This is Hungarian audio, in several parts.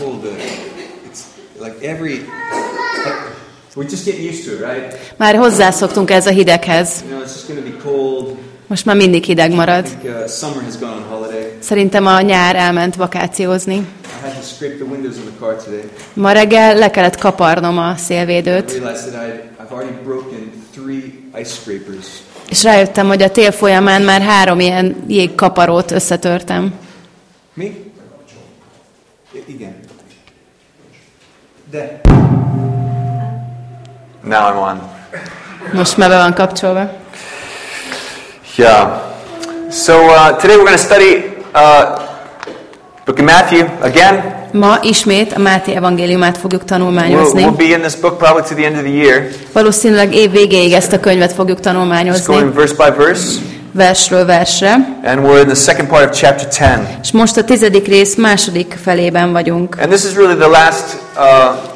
cold. Uh, it's like every. Like, we're just getting used to it, right? Már hozzászoktunk ez a hideghez. You know, it's just going to be cold. Most már mindig hideg marad. Uh. Szerintem a nyár elment vakációzni. Ma reggel le kellett kaparnom a szélvédőt, és rájöttem, hogy a tél folyamán már három ilyen jégkaparót összetörtem. Mi? Igen. De. Now I'm on. Most már be van kapcsolva. Yeah. So uh, today we're going to study uh, book of Matthew again. Ma ismét a Máté evangéliumát fogjuk We'll, tanulmányozni. we'll be in this book probably to the end of the year, Valószínűleg év végéig ezt a könyvet fogjuk just going tanulmányozni, verse by verse. versről versre. And we're in the second part of chapter 10. És most a tizedik rész második felében vagyunk. And this is really the last, uh,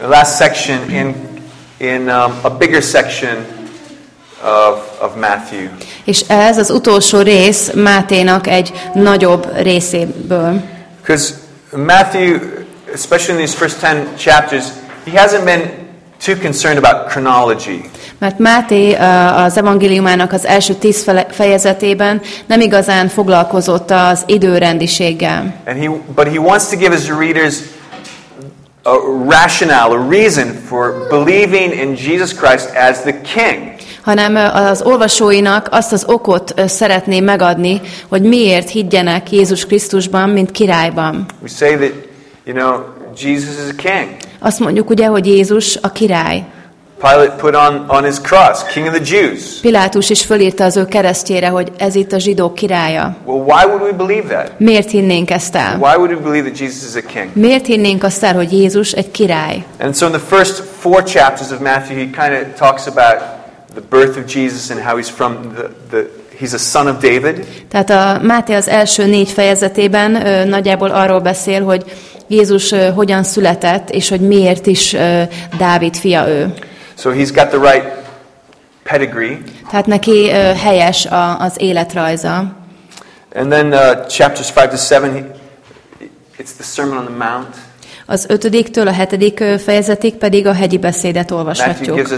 the last section in, in um, a bigger section of, of Matthew. És ez az utolsó rész Máténak egy nagyobb részéből. Because Matthew, especially in these first 10 chapters, he hasn't been too concerned about chronology. Mert Máté uh, az evangéliumának az első tíz fejezetében nem igazán foglalkozott az időrendiséggel. And he, but he wants to give his readers a rationale, a reason for believing in Jesus Christ as the King. hanem az olvasóinak azt az okot szeretné megadni, hogy miért higgyenek Jézus Krisztusban, mint királyban. We say that, you know, Jesus is a king. Azt mondjuk ugye, hogy Jézus a király. Pilate put on, on his cross, King of the Jews. Pilátus is fölírta az ő keresztjére, hogy ez itt a zsidók királya. Well, why would we believe that? Miért hinnénk ezt el? Why would we believe that Jesus is a king? Miért hinnénk azt el, hogy Jézus egy király? And so in the first four chapters of Matthew, he kind of talks about the birth of Jesus and how he's from the, the he's a son of David. Tehát a Máté az első négy fejezetében ö, nagyjából arról beszél, hogy Jézus ö, hogyan született, és hogy miért is ö, Dávid fia ő. So he's got the right pedigree. Tehát neki ö, helyes a, az életrajza. And then uh, chapters 5 to 7, he, it's the Sermon on the Mount. Az ötödiktől a hetedik fejezetig pedig a hegyi beszédet olvashatjuk.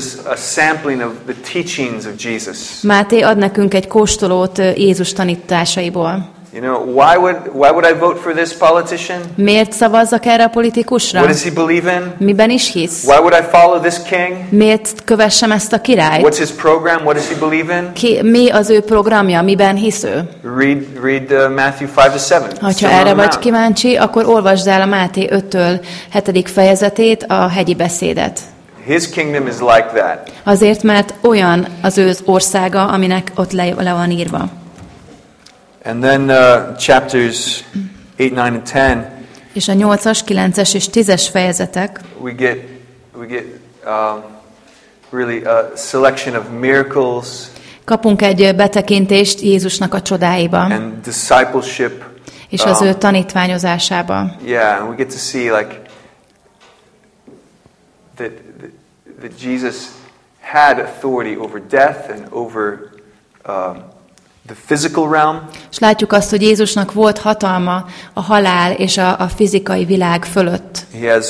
Máté ad nekünk egy kóstolót Jézus tanításaiból. You know, why would, why would I vote for this politician? Miért szavazzak erre a politikusra? What does he believe in? Miben is hisz? Why would I follow this king? Miért kövessem ezt a királyt? What's his program? What does he believe in? Ki, mi az ő programja, miben hisz ő? Read, read uh, Matthew 5 to 7. Ha erre the vagy kíváncsi, akkor olvasd el a Máté 5-től 7. fejezetét, a hegyi beszédet. His kingdom is like that. Azért, mert olyan az ő országa, aminek ott le, le van írva. And then uh, chapters 8, 9, and 10, És a 8-as, 9-es és 10-es fejezetek we get, we get um, really a selection of miracles kapunk egy betekintést Jézusnak a csodáiba, and discipleship. és az um, ő tanítványozásába. Yeah, and we get to see like that, that, that Jesus had authority over death and over um, the physical realm. És látjuk azt, hogy Jézusnak volt hatalma a halál és a, a fizikai világ fölött. He has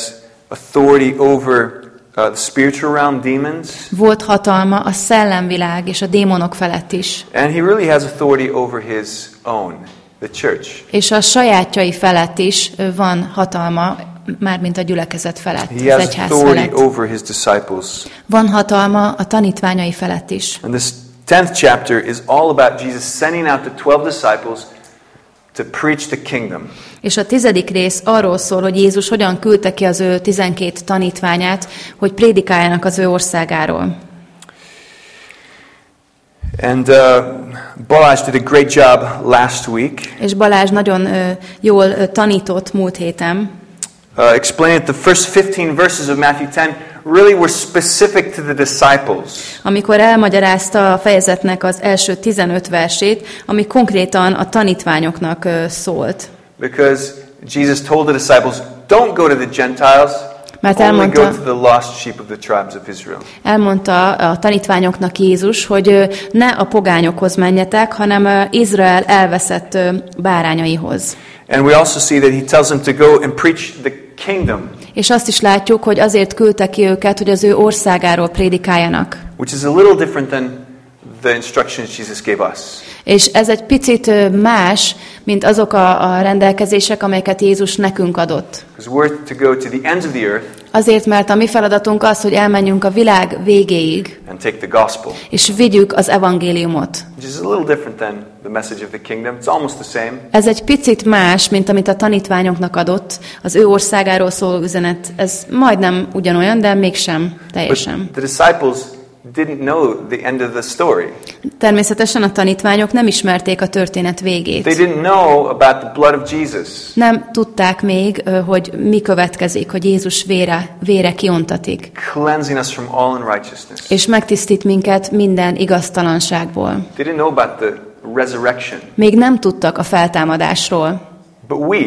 authority over uh, the spiritual realm, demons, Volt hatalma a szellemvilág és a démonok felett is. and he really has authority over his own, the church. És a sajátjai felett is van hatalma, mármint a gyülekezet felett, He az egyház felett. over his disciples. Van hatalma a tanítványai felett is. And this 10th chapter is all about Jesus sending out the 12 disciples to preach the kingdom. És a tizedik rész arról szól, hogy Jézus hogyan küldte ki az ő tizenkét tanítványát, hogy prédikáljanak az ő országáról. And uh, Balázs did a great job last week És Balázs nagyon ö, jól ö, tanított múlt héten, uh, explaining that the first 15 verses of Matthew 10 really were specific to the disciples. amikor elmagyarázta a fejezetnek az első 15 versét, ami konkrétan a tanítványoknak szólt. Because Jesus told the disciples, don't go to the Gentiles, Mert elmondta-. Elmondta a tanítványoknak Jézus, hogy ne a pogányokhoz menjetek, hanem Izrael elveszett bárányaihoz. And we also see that he tells them to go and preach the kingdom, És azt is látjuk, hogy azért küldte ki őket, hogy az ő országáról prédikáljanak. which is a little different than the instructions Jesus gave us. És ez egy picit más, mint azok a, a rendelkezések, amelyeket Jézus nekünk adott. We're to go to the ends of the earth Azért, mert a mi feladatunk az, hogy elmenjünk a világ végéig, and take the gospel, és vigyük az evangéliumot. Ez egy picit más, mint amit a tanítványoknak adott, az ő országáról szóló üzenet. Ez majdnem ugyanolyan, de mégsem teljesen. But the disciples didn't know the end of the story. Természetesen a tanítványok nem ismerték a történet végét. They didn't know about the blood of Jesus. Nem tudták még, hogy mi következik, hogy Jézus vére, vére kiontatik, cleansing us from all unrighteousness. és megtisztít minket minden igaztalanságból. They didn't know about the resurrection, Még nem tudtak a feltámadásról, but we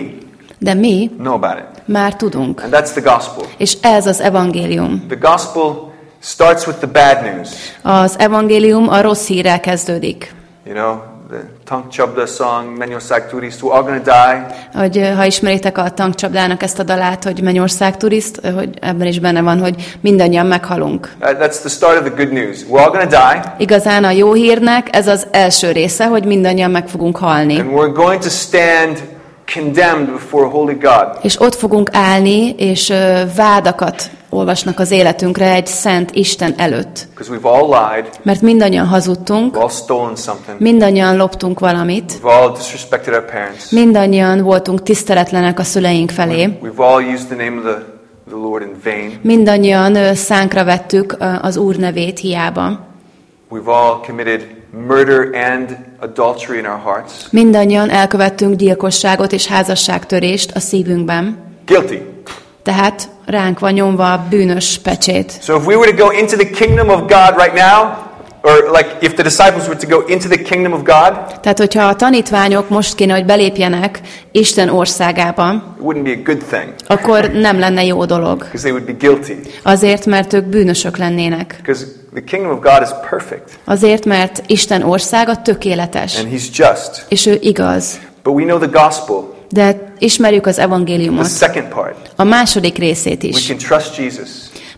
de mi know about it. már tudunk. And that's the gospel. És ez az evangélium. The gospel starts with the bad news. Az evangélium a rossz hírrel kezdődik. You know, the Tank Chabda song, Menyoszag Turist, we're all to die. Hogy ha ismeritek a tankcsapdának ezt a dalát, hogy Mennyország turiszt, ö, hogy ebben is benne van, hogy mindannyian meghalunk. Uh, That's the start of the good news. We're all to die, Igazán a jó hírnek ez az első része, hogy mindannyian meg fogunk halni. and we're going to stand condemned before holy God. És ott fogunk állni, és vádakat olvasnak az életünkre egy szent Isten előtt. Mert mindannyian hazudtunk, mindannyian loptunk valamit, mindannyian voltunk tiszteletlenek a szüleink felé, mindannyian szánkra vettük az Úr nevét hiába. murder and adultery in our hearts. Mindannyian elkövettünk gyilkosságot és házasságtörést a szívünkben. Guilty. Tehát ránk van nyomva a bűnös pecsét. So if we were to go into the kingdom of God right now, or like if the disciples were to go into the kingdom of God, Tehát, hogyha a tanítványok most kéne, hogy belépjenek Isten országába, it wouldn't be a good thing akkor nem lenne jó dolog. because they would be guilty. Azért, mert ők bűnösök lennének. Because the kingdom of God is perfect Azért, mert Isten országa tökéletes, and He's just. és ő igaz. But we know the gospel, De ismerjük az the evangéliumot, second part. a második részét We is. can trust Jesus.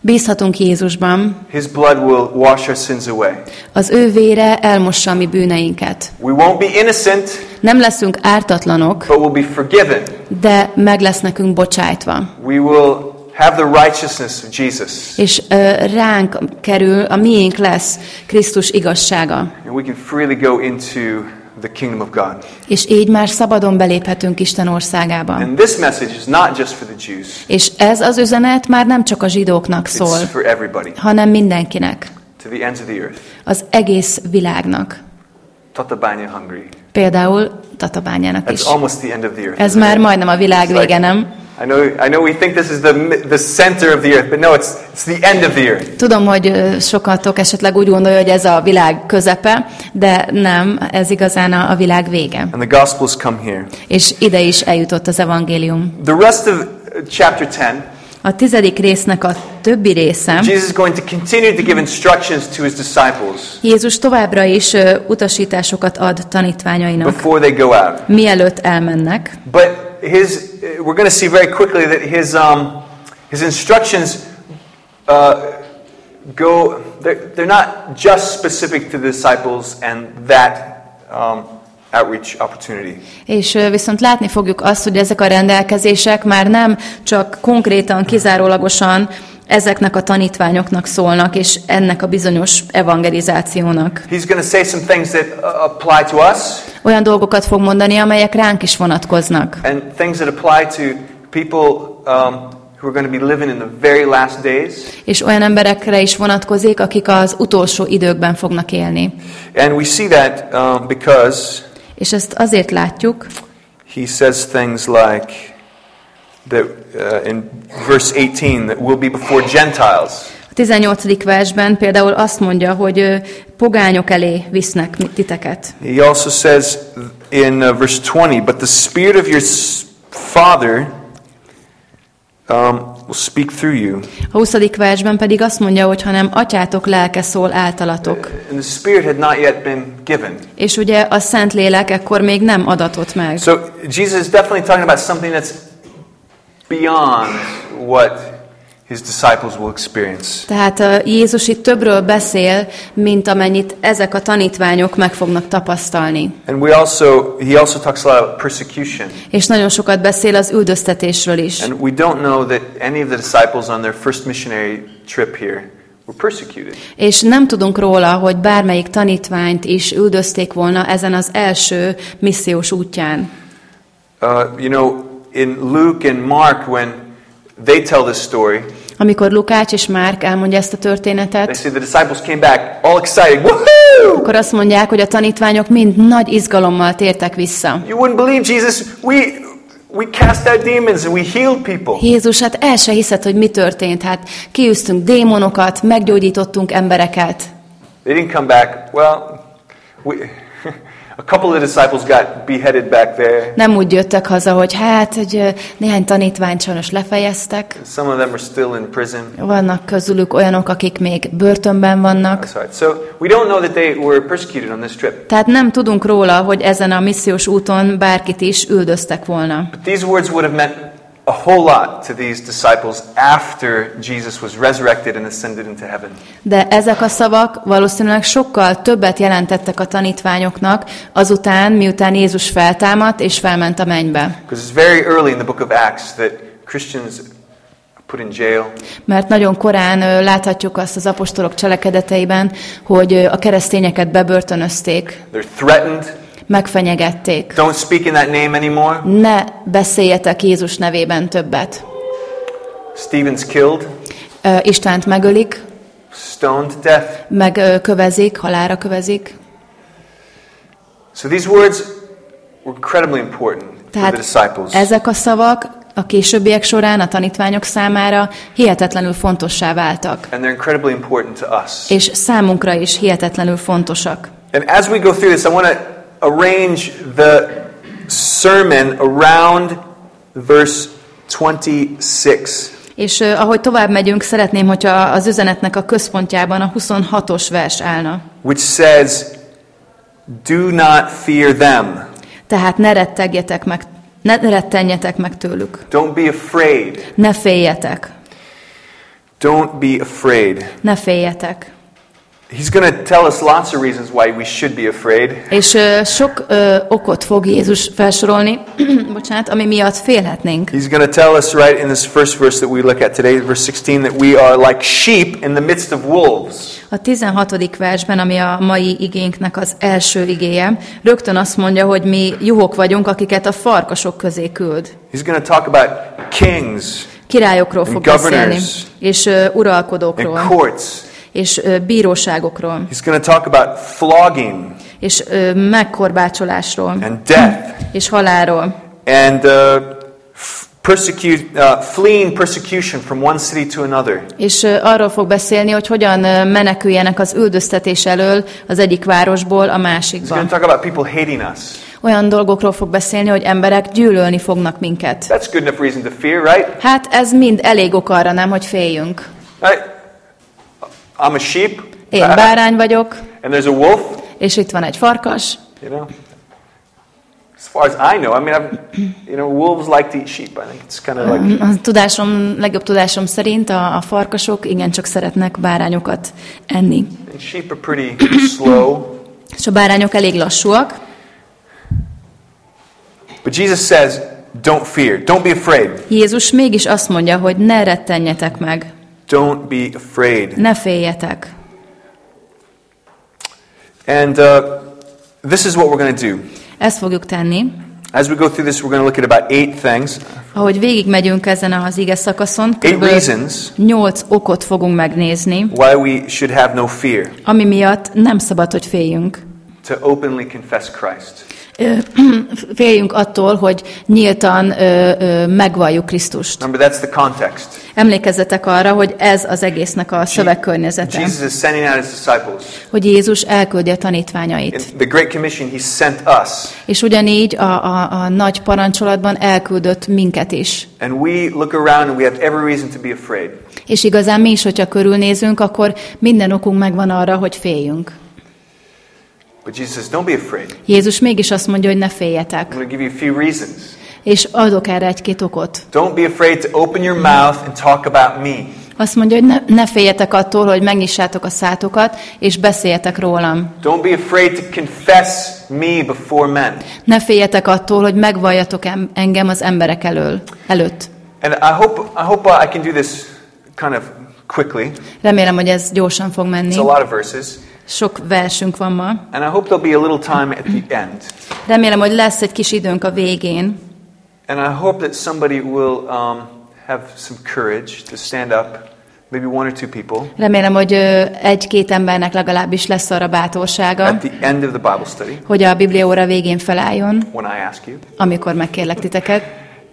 Bízhatunk Jézusban, His blood will wash our sins away. az ő vére elmossa a mi bűneinket. We won't be innocent, Nem leszünk ártatlanok, but we'll be forgiven. de meg lesz nekünk bocsájtva. We will have the righteousness of Jesus. És ö, ránk kerül, a miénk lesz Krisztus igazsága. And we can freely go into the kingdom of God. És így már szabadon beléphetünk Isten országába. And this message is not just for the Jews, És ez az üzenet már nem csak a zsidóknak szól, it's for everybody, hanem mindenkinek, to the ends of the earth. az egész világnak. Tatabanya, Hungary. Például Tatabányának is. That's almost the end of the earth. Ez már majdnem a világ vége, nem? I know, I know we think this is the, the center of the earth, but no, it's, it's the end of the earth. Tudom, hogy sokatok esetleg úgy gondolja, hogy ez a világ közepe, de nem, ez igazán a, a világ vége. And the Gospels come here. És ide is eljutott az evangélium. The rest of uh, chapter 10, A tizedik résznek a többi része, Jesus is going to continue to give instructions to his disciples Jézus továbbra is utasításokat ad tanítványainak, before they go out. mielőtt elmennek. But his, uh, we're going to see very quickly that his, um, his instructions uh, go, they're, they're not just specific to the disciples and that um, outreach opportunity. És viszont látni fogjuk azt, hogy ezek a rendelkezések már nem csak konkrétan, kizárólagosan ezeknek a tanítványoknak szólnak, és ennek a bizonyos evangelizációnak. He's going to say some things that uh, apply to us Olyan dolgokat fog mondani, amelyek ránk is vonatkoznak, and things that apply to people um, who are going to be living in the very last days. és olyan emberekre is vonatkozik, akik az utolsó időkben fognak élni. And we see that um, because És ezt azért látjuk, he says things like that uh, in verse 18 that we'll be before Gentiles. a 18. versben például azt mondja, hogy pogányok elé visznek titeket. He also says in uh, verse 20, but the spirit of your father um, will speak through you. A 20. versben pedig azt mondja, hogy hanem atyátok lelke szól általatok. And the Spirit had not yet been given. És ugye a Szent Lélek ekkor még nem adatott meg. So Jesus is definitely talking about something that's beyond what his disciples will experience. Tehát Jézus itt többről beszél, mint amennyit ezek a tanítványok meg fognak tapasztalni. And we also he also talks a lot about persecution. És nagyon sokat beszél az üldöztetésről is. And we don't know that any of the disciples on their first missionary trip here. És nem tudunk róla, hogy bármelyik tanítványt is üldözték volna ezen az első missziós útján. Uh, you know, in Luke and Mark, when they tell this story, Amikor Lukács és Márk elmondja ezt a they történetet, say the disciples came back all excited. Woohoo! akkor azt mondják, hogy a tanítványok mind nagy izgalommal tértek vissza. You wouldn't believe Jesus. We we cast out demons and we healed people. Jézus, hát el se hiszed, hogy mi történt. Hát kiűztünk démonokat, meggyógyítottunk embereket. They didn't come back. Well, we, a couple of the disciples got beheaded back there. Nem úgy jöttek haza, hogy hát, hogy néhány tanítványt sajnos lefejeztek. Some of them are still in prison. Vannak közülük olyanok, akik még börtönben vannak. That's right. So we don't know that they were persecuted on this trip. Tehát nem tudunk róla, hogy ezen a missziós úton bárkit is üldöztek volna. But these words would have meant a whole lot to these disciples after Jesus was resurrected and ascended into heaven. De ezek a szavak valószínűleg sokkal többet jelentettek a tanítványoknak azután, miután Jézus feltámadt és felment a mennybe. Because it's very early in the book of Acts that Christians put in jail. Mert nagyon korán láthatjuk azt az apostolok cselekedeteiben, hogy a keresztényeket bebörtönözték, They're threatened. Megfenyegették. Don't speak in that name anymore. Ne beszéljetek Jézus nevében többet. Stephen's killed, Ö, Istvánt megölik, stoned to death. megkövezik, halára kövezik. So these words were incredibly important for the Tehát disciples. ezek a szavak a későbbiek során a tanítványok számára hihetetlenül fontossá váltak. And they're incredibly important to us. És számunkra is hihetetlenül fontosak. And as we go through this, I want to arrange the sermon around verse 26. És uh, ahogy tovább megyünk, szeretném, hogyha az üzenetnek a központjában a 26-os vers állna. which says, Do not fear them. Tehát ne rettegjetek meg, ne rettenjetek meg tőlük. Don't be afraid. Ne féljetek. Don't be afraid. Ne féljetek. He's going to tell us lots of reasons why we should be afraid. És ö, sok ö, okot fog Jézus felsorolni, bocsánat, ami miatt félhetnénk. He's going to tell us right in this first verse that we look at today, verse 16, that we are like sheep in the midst of wolves. A 16. versben, ami a mai igénknek az első igéje, rögtön azt mondja, hogy mi juhok vagyunk, akiket a farkasok közé küld. He's going to talk about kings Királyokról And fog beszélni, és and uralkodókról, courts. És bíróságokról, He's going to talk about flogging és megkorbácsolásról, and death és halálról, and uh, persecute, uh, fleeing persecution from one city to another. és ö, arról fog beszélni, hogy hogyan meneküljenek az üldöztetés elől az egyik városból a He's másikba. to talk about people hating us. Olyan dolgokról fog beszélni, hogy emberek gyűlölni fognak minket. That's good enough reason to fear, right? Hát ez mind elég ok arra nem, hogy féljünk. right? I'm a sheep, Én bárány vagyok, and there's a wolf. és itt van egy farkas. You know, as far as I know, I mean, I've, you know, wolves like to eat sheep. I think it's kind of like A tudásom, legjobb tudásom szerint a, a farkasok igencsak szeretnek bárányokat enni. and sheep are pretty slow. És a bárányok elég lassúak, But Jesus says, "Don't fear. Don't be afraid. Jézus mégis azt mondja, hogy ne rettenjetek meg, Don't be afraid." ne féljetek. And uh, this is what we're going to do. Ezt fogjuk tenni. As we go through this, we're going to look at about eight things, Ahogy végigmegyünk ezen az ige szakaszon, eight reasons nyolc okot fogunk megnézni, why we should have no fear ami miatt nem szabad, hogy féljünk. to openly confess Christ. Féljünk attól, hogy nyíltan ö, ö, megvalljuk Krisztust. Remember, that's the context. Emlékezzetek arra, hogy ez az egésznek a szövegkörnyezete, Jesus is sending out his disciples. hogy Jézus elküldi a tanítványait. In the Great Commission, he sent us. És ugyanígy a, a, a nagy parancsolatban elküldött minket is. And we look around and we have every reason to be afraid. És igazán mi is, hogyha körülnézünk, akkor minden okunk megvan arra, hogy féljünk. But Jesus says, don't be afraid. Jézus mégis azt mondja, hogy ne féljetek. going to give you a few reasons. És adok erre egy-két okot. Don't be afraid to open your mouth and talk about me. Azt mondja, hogy ne, ne féljetek attól, hogy megnyissátok a szátokat, és beszéljetek rólam. Don't be afraid to confess me before men. Ne féljetek attól, hogy megvalljatok em- engem az emberek elől, előtt. And I hope, I hope uh, I can do this kind of quickly. Remélem, hogy ez gyorsan fog menni. It's a lot of verses. Sok versünk van ma. And I hope there'll be a little time at the end. Remélem, hogy lesz egy kis időnk a végén. And I hope that somebody will um, have some courage to stand up, maybe one or two people, Remélem, hogy egy-két embernek legalábbis lesz arra bátorsága, at the end of the Bible study hogy a Biblia óra végén felálljon, when I ask you, amikor megkérlek titeket,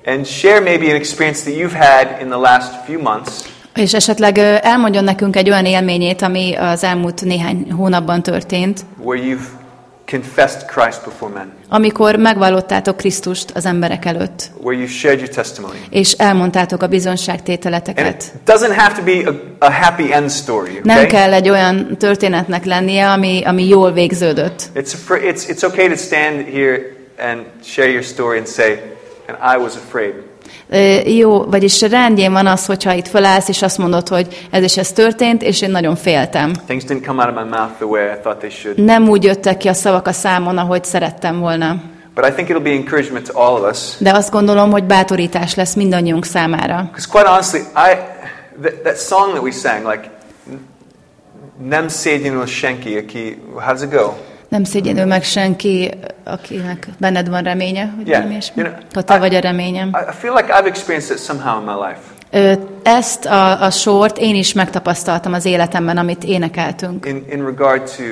and share maybe an experience that you've had in the last few months és esetleg elmondjon nekünk egy olyan élményét, ami az elmúlt néhány hónapban történt, where you've confessed Christ before men, amikor megvallottátok Krisztust az emberek előtt, where you've shared your testimony. és elmondtátok a bizonságtételeteket. doesn't have to be a, a happy end story, Nem okay? kell egy olyan történetnek lennie, ami, ami jól végződött. It's, a it's, it's okay to stand here and share your story and say, and I was afraid. Jó, vagyis rendjén van az, hogyha itt felállsz, és azt mondod, hogy ez és ez történt, és én nagyon féltem. Nem úgy jöttek ki a szavak a számon, ahogy szerettem volna. But I think it'll be encouragement to all of us. De azt gondolom, hogy bátorítás lesz mindannyiunk számára. Because quite honestly, I, that, that song that we sang, like, Nem szégyenül senki, aki, how does it go? Nem szégyenül meg senki, akinek benned van reménye, hogy Yeah, yeah. ilyesmi. you know, Ha te I- vagy a reményem. I, feel like I've experienced it somehow in my life. Ezt a, a sort én is megtapasztaltam az életemben, amit énekeltünk. In, in regard to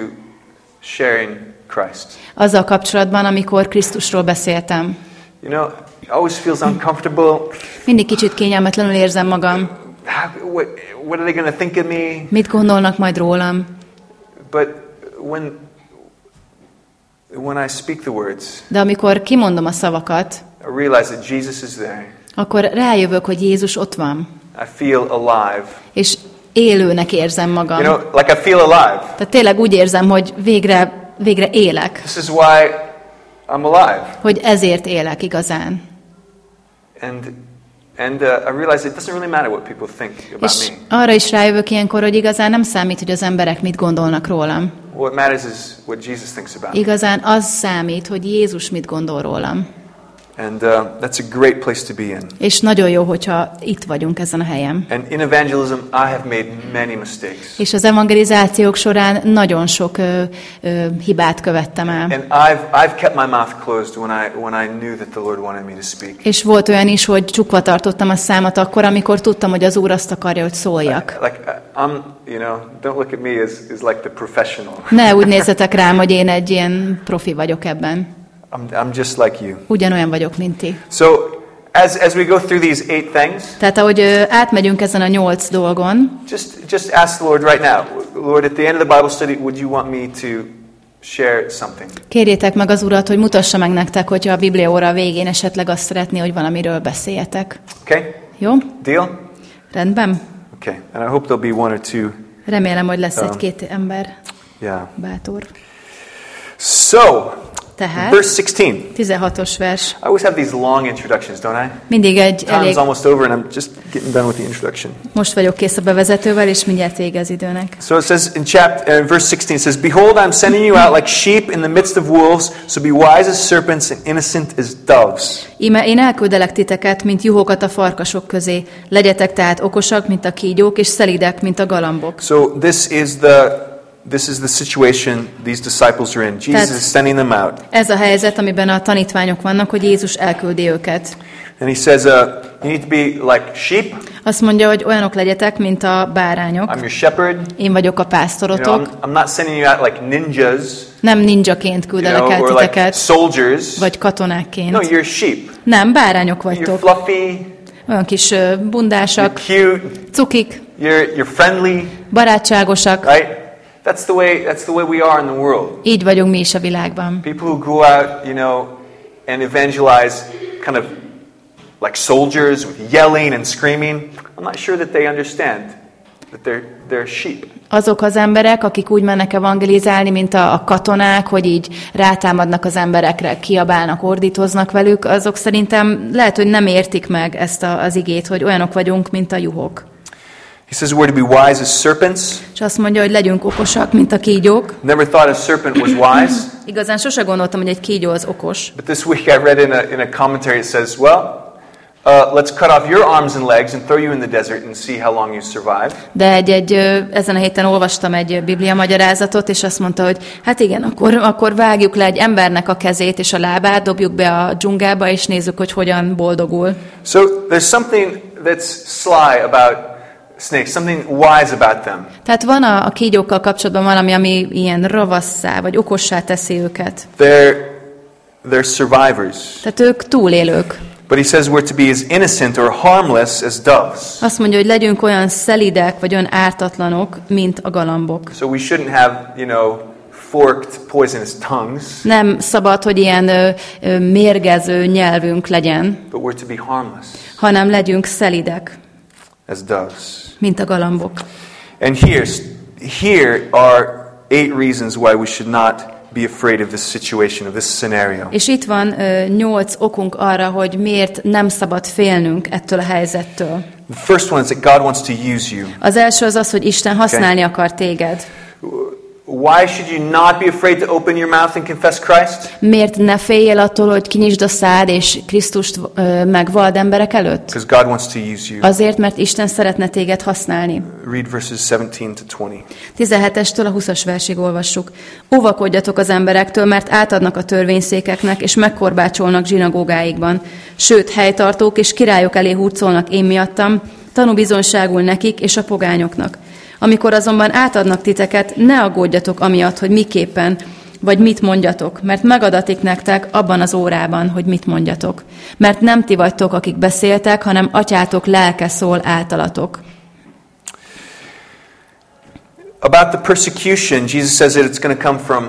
sharing Christ. Azzal kapcsolatban, amikor Krisztusról beszéltem. You know, it always feels uncomfortable. Mindig kicsit kényelmetlenül érzem magam. How, what, what are they going to think of me? Mit gondolnak majd rólam? But when, when I speak the words, De amikor kimondom a szavakat, I realize that Jesus is there. akkor rájövök, hogy Jézus ott van. I feel alive. És élőnek érzem magam. You know, like I feel alive. Tehát tényleg úgy érzem, hogy végre, végre élek. This is why I'm alive. Hogy ezért élek igazán. And, and uh, I realize it doesn't really matter what people think about És me. arra is rájövök ilyenkor, hogy igazán nem számít, hogy az emberek mit gondolnak rólam. What matters is what Jesus thinks about me. Igazán az számít, hogy Jézus mit gondol rólam. And uh, that's a great place to be in. És nagyon jó, hogyha itt vagyunk ezen a helyen. And in evangelism, I have made many mistakes. És az evangelizációk során nagyon sok ö, ö, hibát követtem el. And I've, I've kept my mouth closed when I, when I knew that the Lord wanted me to speak. És volt olyan is, hogy csukva tartottam a számat akkor, amikor tudtam, hogy az Úr azt akarja, hogy szóljak. Like, I- I'm, you know, don't look at me as, as like the professional. Ne úgy nézzetek rám, hogy én egy ilyen profi vagyok ebben. I'm, I'm just like you. Ugyanolyan vagyok, mint ti. So, as, as we go through these eight things, Tehát ahogy ö, átmegyünk ezen a nyolc dolgon, just, just ask the Lord right now Lord, at the end of the Bible study, would you want me to share something? kérjétek meg az Urat, hogy mutassa meg nektek, hogyha a Biblia óra végén esetleg azt szeretné, hogy valamiről beszéljetek. Okay? Jó? Deal? Rendben? Okay. And I hope there'll be one or two. Remélem, hogy lesz Um, egy-két ember Yeah. bátor. So, Tehát, verse 16. 16-os vers. I always have these long introductions, don't I? Mindig egy Time's elég... almost over, and I'm just getting done with the introduction. Most vagyok kész a bevezetővel, és mindjárt vége az időnek. So it says in chapter, uh, verse 16, it says, Behold, I'm sending you out like sheep in the midst of wolves, so be wise as serpents and innocent as doves. Íme én elküldelek titeket, mint juhokat a farkasok közé. Legyetek tehát okosak, mint a kígyók, és szelidek, mint a galambok. So this is the this is the situation these disciples are in. Jesus That's- is sending them out. Ez a helyzet, amiben a tanítványok vannak, hogy Jézus elküldi őket. And he says, uh, you need to be like sheep. Azt mondja, hogy olyanok legyetek, mint a bárányok. I'm your shepherd. Én vagyok a You know, pásztorotok. I'm, I'm not sending you out like ninjas, Nem ninjaként you küldenek know, el like soldiers. vagy No, katonákként. you're sheep. Nem, bárányok You're vagytok. fluffy. Olyan kis ö, You're bundásak, cute. cukik, You're you're friendly. barátságosak. Right? That's the way. That's the way we are in the world. Így vagyunk mi is a világban. People who go out, you know, and evangelize, kind of like soldiers with yelling and screaming. I'm not sure that they understand that they're they're sheep. Azok az emberek, akik úgy mennek evangelizálni, mint a, a katonák, hogy így rátámadnak az emberekre, kiabálnak, ordítoznak velük, azok szerintem lehet, hogy nem értik meg ezt a, az igét, hogy olyanok vagyunk, mint a juhok. He says we're to be wise as serpents. És azt mondja, hogy legyünk okosak, mint a kígyók. Never thought a serpent was wise, Igazán sose gondoltam, hogy egy kígyó az okos. but this week I read in a, in a commentary it says, well, uh, let's cut off your arms and legs and throw you in the desert and see how long you survive. De egy, egy, ezen a héten olvastam egy biblia magyarázatot, és azt mondta, hogy hát igen, akkor, akkor vágjuk le egy embernek a kezét és a lábát, dobjuk be a dzsungába, és nézzük, hogy hogyan boldogul. So there's something that's sly about snakes, something wise about them. Tehát van a, a kígyókkal kapcsolatban valami, ami ilyen ravasszá, vagy okossá teszi őket. They're, they're survivors. Tehát ők túlélők. But he says we're to be as innocent or harmless as doves. Azt mondja, hogy legyünk olyan szelidek, vagy olyan ártatlanok, mint a galambok. So we shouldn't have, you know, forked, poisonous tongues, Nem szabad, hogy ilyen ö, ö, mérgező nyelvünk legyen, but we're to be harmless hanem legyünk szelidek, as doves. mint a galambok. And here, here are eight reasons why we should not be afraid of this situation, of this scenario. És itt van ö, nyolc okunk arra, hogy miért nem szabad félnünk ettől a helyzettől. The first one is that God wants to use you. Az első az az, hogy Isten használni akar téged. Why should you not be afraid to open your mouth and confess Christ? Miért ne féljél attól, hogy kinyisd a szád és Krisztust ö, megvald emberek előtt? Because God wants to use you. Azért, mert Isten szeretne téged használni. Read verses 17 to 20. 17-estől a 20-as versig olvassuk. Óvakodjatok az emberektől, mert átadnak a törvényszékeknek, és megkorbácsolnak zsinagógáikban. Sőt, helytartók és királyok elé hurcolnak én miattam, tanúbizonyságul nekik és a pogányoknak. Amikor azonban átadnak titeket, ne aggódjatok amiatt, hogy miképpen, vagy mit mondjatok, mert megadatik nektek abban az órában, hogy mit mondjatok. Mert nem ti vagytok, akik beszéltek, hanem atyátok lelke szól általatok. About the persecution, Jesus says that it's going to come from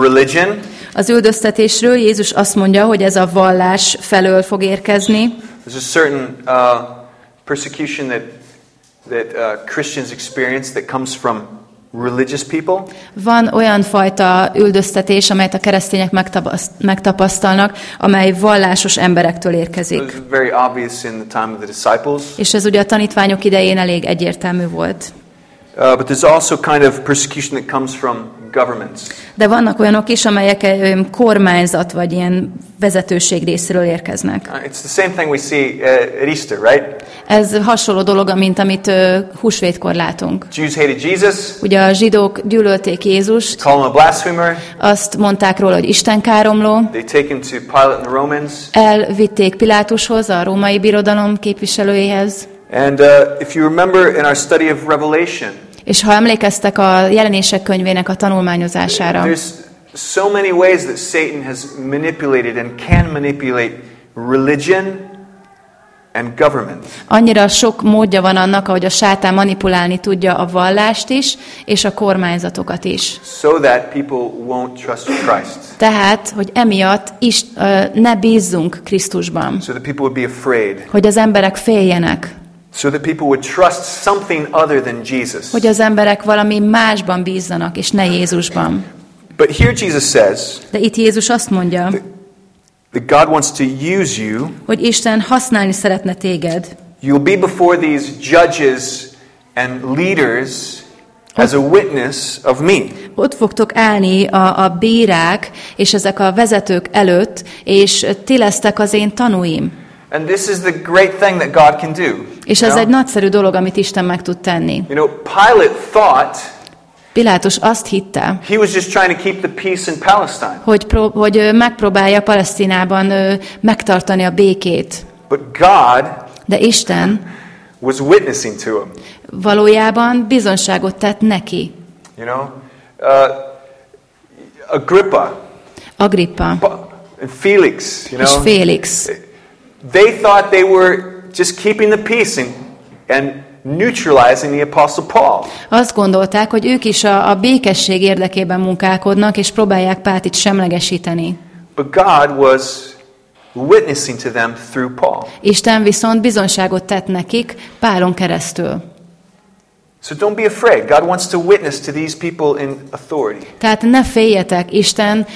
religion, Az üldöztetésről Jézus azt mondja, hogy ez a vallás felől fog érkezni. There's a certain uh, persecution that, that uh, Christians experience that comes from religious people. Van olyan fajta üldöztetés, amelyet a keresztények megtapaszt- megtapasztalnak, amely vallásos emberektől érkezik. very obvious in the time of the disciples. És ez ugye a tanítványok idején elég egyértelmű volt. Uh, but there's also kind of persecution that comes from governments. De vannak olyanok is, amelyek kormányzat vagy ilyen vezetőség részéről érkeznek. Uh, it's the same thing we see uh, at Easter, right? Ez hasonló dolog, mint amit húsvétkor látunk. Jews hated Jesus, Ugye a zsidók gyűlölték Jézust, call him a blasphemer. azt mondták róla, hogy Isten káromló, They take him to Pilate and the Romans. elvitték Pilátushoz, a római birodalom képviselőjéhez, And uh, if you remember in our study of Revelation, és ha emlékeztek a jelenések könyvének a tanulmányozására, There's so many ways that Satan has manipulated and can manipulate religion and government. annyira sok módja van annak, ahogy a sátán manipulálni tudja a vallást is, és a kormányzatokat is. so that people won't trust Christ, Tehát, hogy emiatt is ö, ne bízzunk Krisztusban, so that people would be afraid, hogy az emberek féljenek, so that people would trust something other than Jesus. hogy az emberek valami másban bízzanak, és ne Jézusban. But here Jesus says De itt Jézus azt mondja, that God wants to use you. hogy Isten használni szeretne téged, You'll be before these judges and leaders as a witness of me. Ott fogtok állni a, a bírák és ezek a vezetők előtt, és ti lesztek az én tanúim. And this is the great thing that God can do. És you ez know? egy nagyszerű dolog, amit Isten meg tud tenni. You know, Pilate thought Pilátus azt hitte, he was just trying to keep the peace in Palestine. hogy, pró- hogy megpróbálja Palesztinában megtartani a békét. But God De Isten was witnessing to him. valójában bizonságot tett neki. You know? Uh, Agrippa Agrippa Felix, you és know? Félix. They thought they were just keeping the peace and, and neutralizing the Apostle Paul. Azt gondolták, hogy ők is a, a békesség érdekében munkálkodnak, és próbálják Pált itt semlegesíteni. But God was witnessing to them through Paul. Isten viszont bizonságot tett nekik Pálon keresztül. So don't be afraid. God wants to witness to these people in authority. Tehát ne féljetek, Isten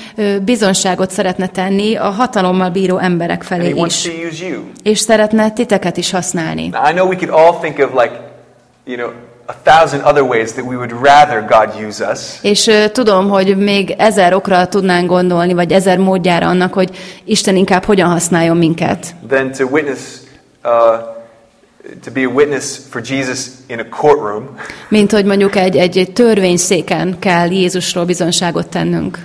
bizonságot szeretne tenni a hatalommal bíró emberek And felé He wants is, to use you. és szeretne titeket is használni. Now, I know we could all think of like, you know, a thousand other ways that we would rather God use us. És tudom, hogy még ezer okra tudnánk gondolni, vagy ezer módjára annak, hogy Isten inkább hogyan használjon minket. than to witness, uh, to be a witness for Jesus in a courtroom. Mint hogy mondjuk egy, egy, egy törvényszéken kell Jézusról bizonságot tennünk.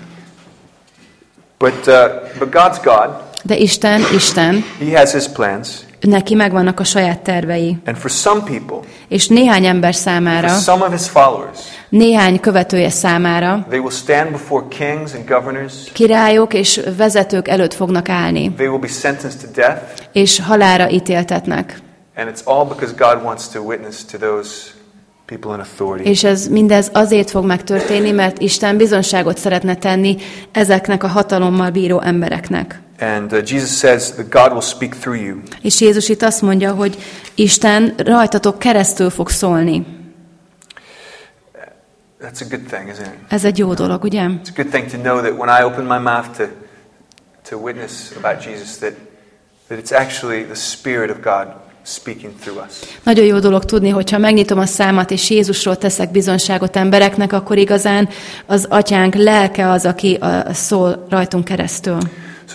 But, uh, but God's God. De Isten, Isten, He has His plans. neki megvannak a saját tervei. And for some people, És néhány ember for számára, some of His followers, néhány követője számára they will stand before kings and governors. királyok és vezetők előtt fognak állni, They will be sentenced to death. és halára ítéltetnek. And it's all because God wants to witness to those people in authority. És ez mindez azért fog megtörténni, mert Isten bizonságot szeretne tenni ezeknek a hatalommal bíró embereknek. And uh, Jesus says that God will speak through you. És Jézus itt azt mondja, hogy Isten rajtatok keresztül fog szólni. That's a good thing, isn't it? Ez egy jó dolog, ugye? It's a good thing to know that when I open my mouth to, to witness about Jesus, that, that it's actually the Spirit of God Nagyon jó dolog tudni, hogyha megnyitom a számat, és Jézusról teszek bizonságot embereknek, akkor igazán az atyánk lelke az, aki szól rajtunk keresztül.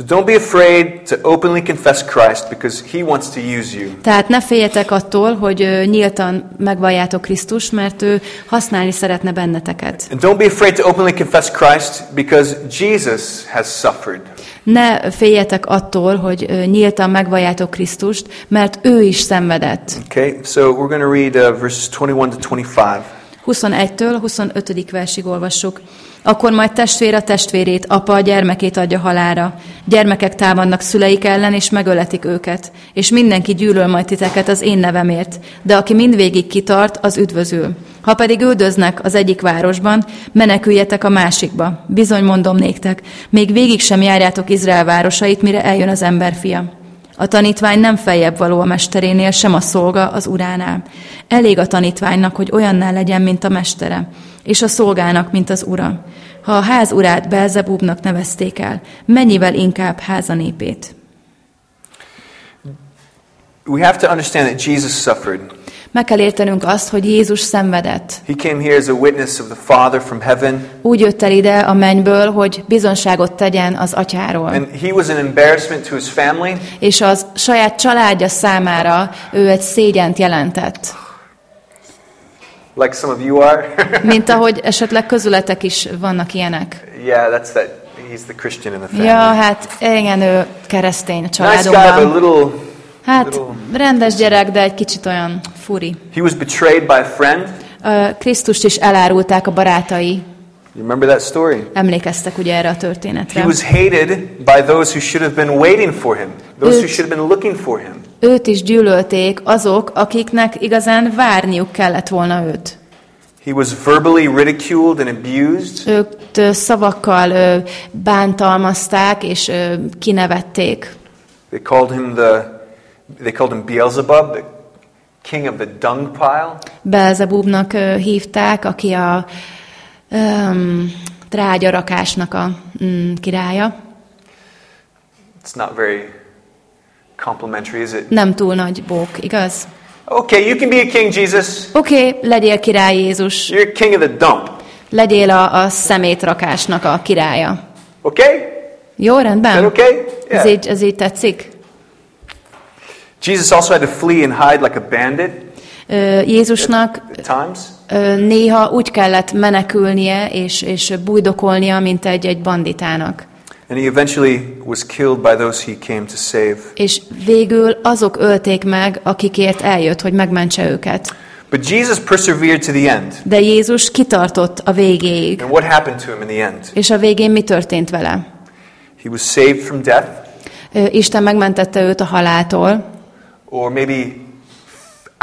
So don't be afraid to openly confess Christ because He wants to use you. Tehát ne féljetek attól, hogy nyíltan megvalljátok Krisztus, mert ő használni szeretne benneteket. And don't be afraid to openly confess Christ because Jesus has suffered. Ne féljetek attól, hogy nyíltan megvalljátok Krisztust, mert ő is szenvedett. Okay, so we're going to read uh, verses 21 to 25. 21-től 25. versig olvassuk. Akkor majd testvér a testvérét, apa a gyermekét adja halára. Gyermekek támadnak szüleik ellen, és megöletik őket. És mindenki gyűlöl majd titeket az én nevemért. De aki mindvégig kitart, az üdvözül. Ha pedig üldöznek az egyik városban, meneküljetek a másikba. Bizony mondom néktek, még végig sem járjátok Izrael városait, mire eljön az emberfia. A tanítvány nem feljebb való a mesterénél, sem a szolga az uránál. Elég a tanítványnak, hogy olyanná legyen, mint a mestere, és a szolgának, mint az ura. Ha a ház urát Belzebubnak nevezték el, mennyivel inkább háza népét. We have to understand that Jesus suffered. Meg kell értenünk azt, hogy Jézus szenvedett. He came here as a witness of the Father from heaven, Úgy jött el ide a mennyből, hogy bizonságot tegyen az atyáról. and he was an embarrassment to his family. És az saját családja számára ő egy szégyent jelentett. like some of you are. Mint ahogy esetleg közületek is vannak ilyenek. yeah, that's that. He's the Christian in the family. Ja, hát igen, ő keresztény a nice guy, but a családunkban. little. Hát rendes gyerek, de egy kicsit olyan furi. He was betrayed by a friend. Krisztust is elárulták a barátai. You remember that story? Emlékeztek ugye erre a He történetre. was hated by those who should have been waiting for him, those who Őt- should have been looking for him. Őt is gyűlölték azok, akiknek igazán várniuk kellett volna őt. He was verbally ridiculed and abused. Őt szavakkal bántalmazták és kinevették. They called him the they called him Beelzebub, the king of the dung pile. Belzebubnak ö, hívták, aki a um, trágyarakásnak a mm, királya. It's not very complimentary, is it? Nem túl nagy bók, igaz? Okay, you can be a king, Jesus. Oké, okay, legyél király Jézus, You're king of the dump. legyél a, a szemétrakásnak a királya. Okay? Jó, Is rendben? that okay? Ez, Yeah. így, ez így tetszik? Jesus also had to flee and hide like a bandit Jézusnak néha úgy kellett menekülnie és, és bújdokolnia, mint egy, egy banditának. And he eventually was killed by those he came to save. és végül azok ölték meg, akikért eljött, hogy megmentse őket. But Jesus persevered to the end. De Jézus kitartott a végéig. And what happened to him in the end? És a végén mi történt vele? He was saved from death, Isten megmentette őt a haláltól, or maybe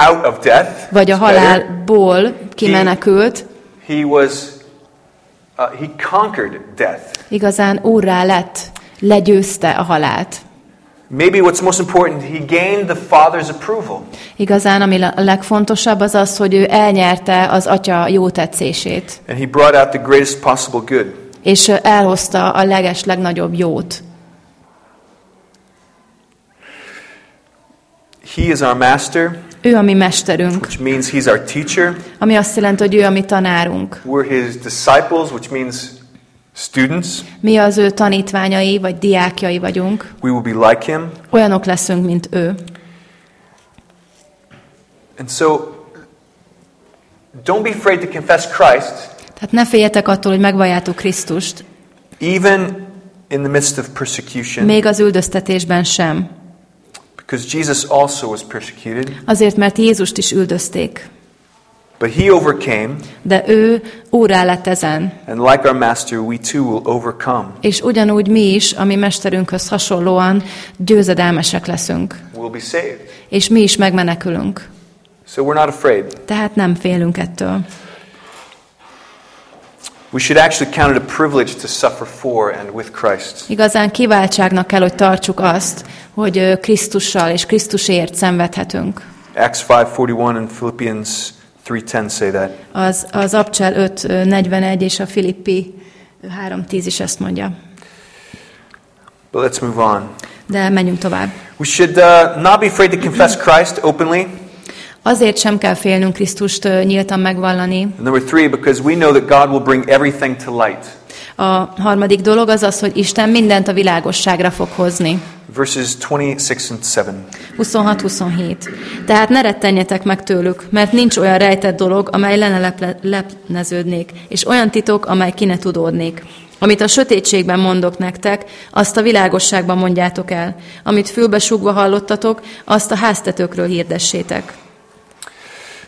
out of death. vagy a halálból kimenekült, He was, uh, he conquered death. igazán úrrá lett, legyőzte a halált. Maybe what's most important, he gained the Father's approval. Igazán, ami a legfontosabb az az, hogy ő elnyerte az atya jó tetszését, And he brought out the greatest possible good. és elhozta a leges legnagyobb jót. He is our master, Ő a mi mesterünk, which means he's our teacher. ami azt jelenti, hogy ő a mi tanárunk. We're his disciples, which means students. Mi az ő tanítványai vagy diákjai vagyunk, We will be like him. olyanok leszünk, mint ő. And so, don't be afraid to confess Christ, Tehát ne féljetek attól, hogy megvalljátok Krisztust, even in the midst of persecution, még az üldöztetésben sem. Because Jesus also was persecuted, Azért, mert Jézust is üldözték. but he overcame, De ő úrá lett ezen. and like our master, we too will overcome. És ugyanúgy mi is, a mi mesterünkhöz hasonlóan győzedelmesek leszünk. We'll be saved. És mi is megmenekülünk. So we're not afraid. Tehát nem félünk ettől. We should actually count it a privilege to suffer for and with Christ. Igazán kiváltságnak kell, hogy tartsuk azt, hogy Krisztussal és Krisztusért szenvedhetünk. Acts 5:41 and Philippians 3:10 say that. Az, az Abcsel 5.41 és a Filippi 3.10 is ezt mondja. But let's move on. De menjünk tovább. We should uh, not be afraid to confess Christ openly. Azért sem kell félnünk Krisztust nyíltan megvallani. Number three, because we know that God will bring everything to light. A harmadik dolog az az, hogy Isten mindent a világosságra fog hozni. Verses 26 and 7. 26-27. Tehát ne rettenjetek meg tőlük, mert nincs olyan rejtett dolog, amely le ne leple- lepneződnék, és olyan titok, amely ki ne tudódnék. Amit a sötétségben mondok nektek, azt a világosságban mondjátok el. Amit fülbesúgva hallottatok, azt a háztetőkről hirdessétek.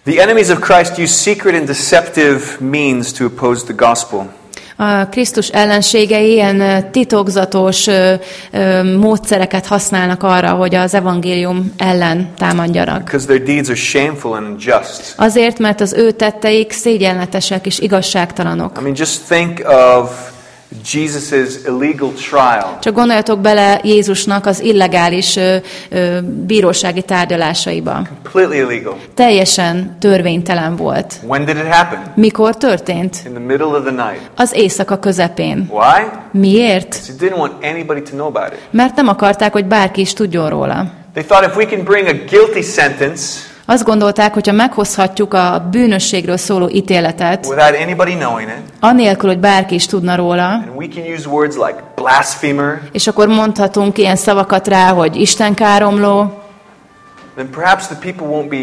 The enemies of Christ use secret and deceptive means to oppose the gospel. A Krisztus ellenségei ilyen titokzatos ö, ö, módszereket használnak arra, hogy az evangélium ellen támadjanak. Because their deeds are shameful and unjust. Azért, mert az ő tetteik szégyenletesek és igazságtalanok. I mean, just think of Jesus' illegal trial. Csak gondoljatok bele Jézusnak az illegális ö, ö, bírósági tárgyalásaiba. Completely illegal. Teljesen törvénytelen volt. When did it happen? Mikor történt? In the middle of the night. Az éjszaka közepén. Why? Miért? He didn't want anybody to know about it. Mert nem akarták, hogy bárki is tudjon róla. They thought if we can bring a guilty sentence Azt gondolták, hogyha meghozhatjuk a bűnösségről szóló ítéletet, anélkül, hogy bárki is tudna róla, like és akkor mondhatunk ilyen szavakat rá, hogy Isten káromló, then perhaps the people won't be,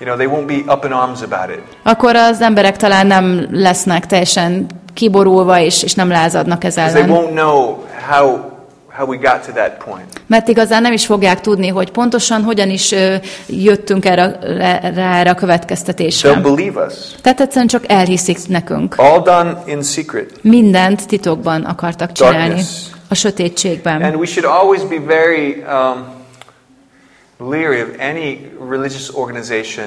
you know, they won't be up in arms about it. akkor az emberek talán nem lesznek teljesen kiborulva, és, és nem lázadnak ez Because they ellen. won't know how, how we got to that point. Mert igazán nem is fogják tudni, hogy pontosan hogyan is jöttünk erre, rá, erre a következtetésre. They'll believe us. Tehát egyszerűen csak elhiszik nekünk. All done in secret. Mindent titokban akartak csinálni. Darkness. A sötétségben. And we should always be very um, leery of any religious organization.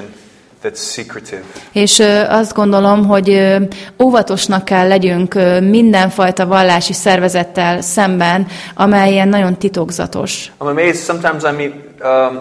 És azt gondolom, hogy óvatosnak kell legyünk mindenfajta vallási szervezettel szemben, amely ilyen nagyon titokzatos. I'm amazed sometimes I meet um,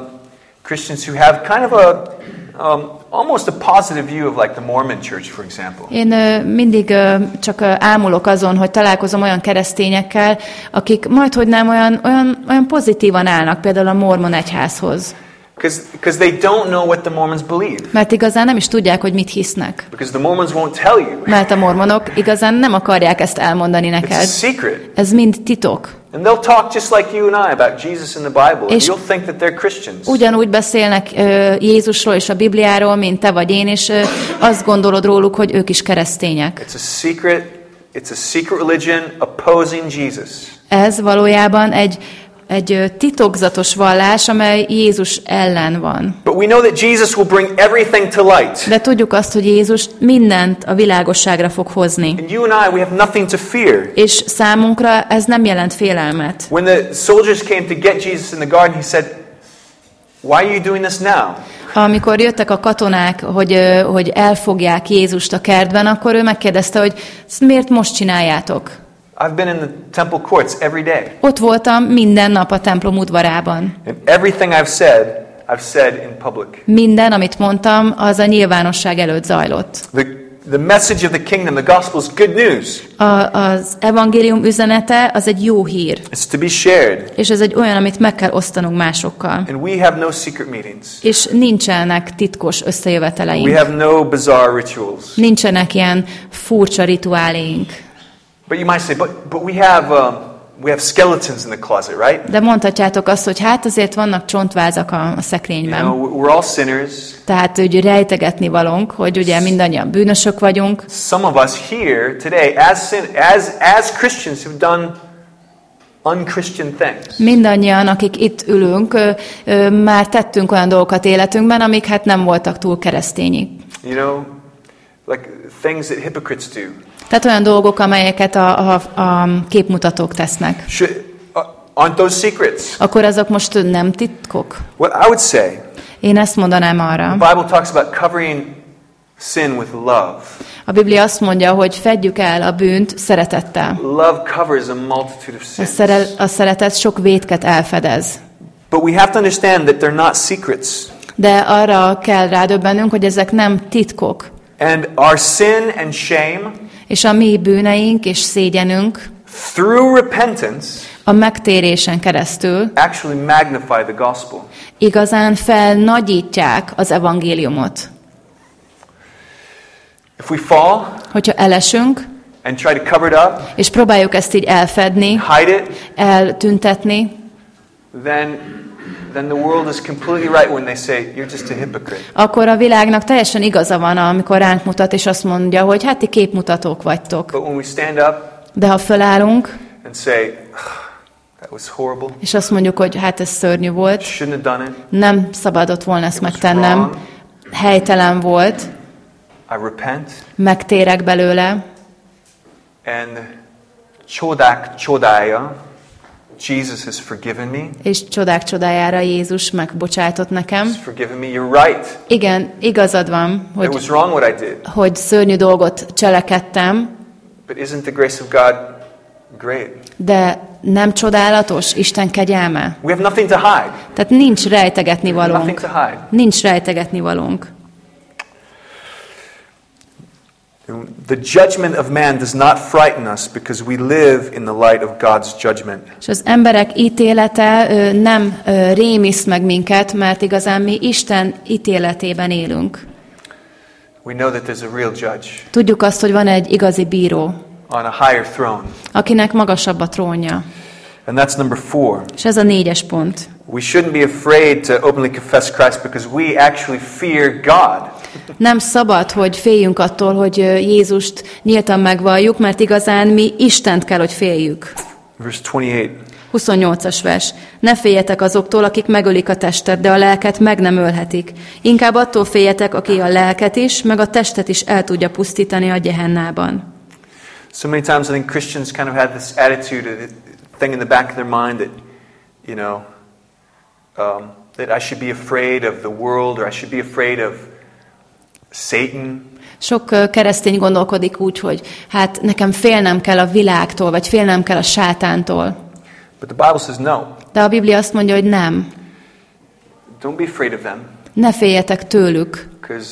Christians who have kind of a um, almost a positive view of like the Mormon church, for example. Én mindig csak ámulok azon, hogy találkozom olyan keresztényekkel, akik majdhogy nem olyan, olyan, olyan pozitívan állnak például a mormon egyházhoz. Because they don't know what the Mormons believe. Mert igazán nem is tudják, hogy mit hisznek. Because the Mormons won't tell you. Mert a mormonok igazán nem akarják ezt elmondani It's a neked. secret. Ez mind titok. And they'll talk just like you and I about Jesus in the Bible, És- you'll think that they're Christians. Ugyanúgy beszélnek ö, Jézusról és a Bibliáról, mint te vagy én, és ö, azt gondolod róluk, hogy ők is keresztények. It's a secret it's a secret religion opposing Jesus. Ez valójában egy, egy titokzatos vallás, amely Jézus ellen van. But we know that Jesus will bring everything to light. De tudjuk azt, hogy Jézus mindent a világosságra fog hozni. And you and I, we have nothing to fear. És számunkra ez nem jelent félelmet. When the soldiers came to get Jesus in the garden, he said, Why are you doing this now? Amikor jöttek a katonák, hogy, hogy elfogják Jézust a kertben, akkor ő megkérdezte, hogy miért most csináljátok? I've been in the temple courts every day. Ott voltam minden nap a templom udvarában. And everything I've said, I've said in public. Minden, amit mondtam, az a nyilvánosság előtt zajlott. The, the message of the kingdom, the gospel is good news. A, az evangélium üzenete az egy jó hír, It's to be shared. és ez egy olyan, amit meg kell osztanunk másokkal. And we have no secret meetings. És nincsenek titkos We összejöveteleink, have no bizarre rituals. nincsenek ilyen furcsa rituáléink. But you might say, but, but we have um, we have skeletons in the closet, right? De mondhatjátok azt, hogy hát azért vannak csontvázak a, a You szekrényben. know, we're all sinners. Tehát úgy rejtegetni valunk, hogy ugye mindannyian bűnösök vagyunk. Some of us here today, as sin, as as Christians, have done unchristian things. Mindannyian, akik itt ülünk, ö, ö, már tettünk olyan dolgokat életünkben, amik hát nem voltak túl keresztényi. You know, like things that hypocrites do. Tehát olyan dolgok, amelyeket a, a, a képmutatók tesznek. Should, aren't those secrets? Akkor azok most nem titkok? What I would say, Én ezt mondanám arra. the Bible talks about covering sin with love. A Biblia azt mondja, hogy fedjük el a bűnt szeretettel. Love covers a multitude of A, sins. szerel, a szeretet sok vétket elfedez. But we have to understand that they're not secrets. De arra kell rádöbbennünk, hogy ezek nem titkok. And our sin and shame, És a mi bűneink és szégyenünk through repentance, a megtérésen keresztül actually magnify the gospel. igazán felnagyítják az evangéliumot. If we fall Hogyha elesünk, and try to cover it up, és próbáljuk ezt így elfedni, hide it, eltüntetni, then, then the world is completely right when they say, you're just a hypocrite. akkor a világnak teljesen igaza van, amikor ránk mutat, és azt mondja, hogy hát ti képmutatók vagytok. But when we stand up De ha fölállunk, and say, that was horrible, és azt mondjuk, hogy hát ez szörnyű volt, shouldn't have done it, nem szabadott volna ezt megtennem, helytelen volt, I repent, megtérek belőle, and csodák csodája, Jesus has forgiven me, és csodák csodájára Jézus megbocsájtott nekem. forgiven me, you're right. Igen, igazad van, It was hogy, wrong what I did. hogy szörnyű dolgot cselekedtem, But isn't the grace of God great? de nem csodálatos Isten kegyelme? We have nothing to hide. Tehát nincs rejtegetni valónk. Nincs rejtegetni valónk. The judgment of man does not frighten us because we live in the light of God's judgment. És az emberek ítélete ö, nem ö, rémiszt meg minket, mert igazán mi Isten ítéletében élünk. We know that there's a real judge Tudjuk azt, hogy van egy igazi bíró, on a higher throne. akinek magasabb a trónja. And that's number four. És ez a négyes pont. We shouldn't be afraid to openly confess Christ because we actually fear God. Nem szabad, hogy féljünk attól, hogy Jézust nyíltan megvalljuk, mert igazán mi Istent kell, hogy féljük. Verse 28. 28-as vers. Ne féljetek azoktól, akik megölik a testet, de a lelket meg nem ölhetik. Inkább attól féljetek, aki a lelket is, meg a testet is el tudja pusztítani a gyehennában. So many times I think Christians kind of have this attitude, thing in the back of their mind that, you know, um, that I should be afraid of the world or I should be afraid of Satan. Sok keresztény gondolkodik úgy, hogy hát nekem félnem kell a világtól, vagy félnem kell a sátántól. But the Bible says no. De a Biblia azt mondja, hogy nem. Don't be afraid of them Ne féljetek tőlük, because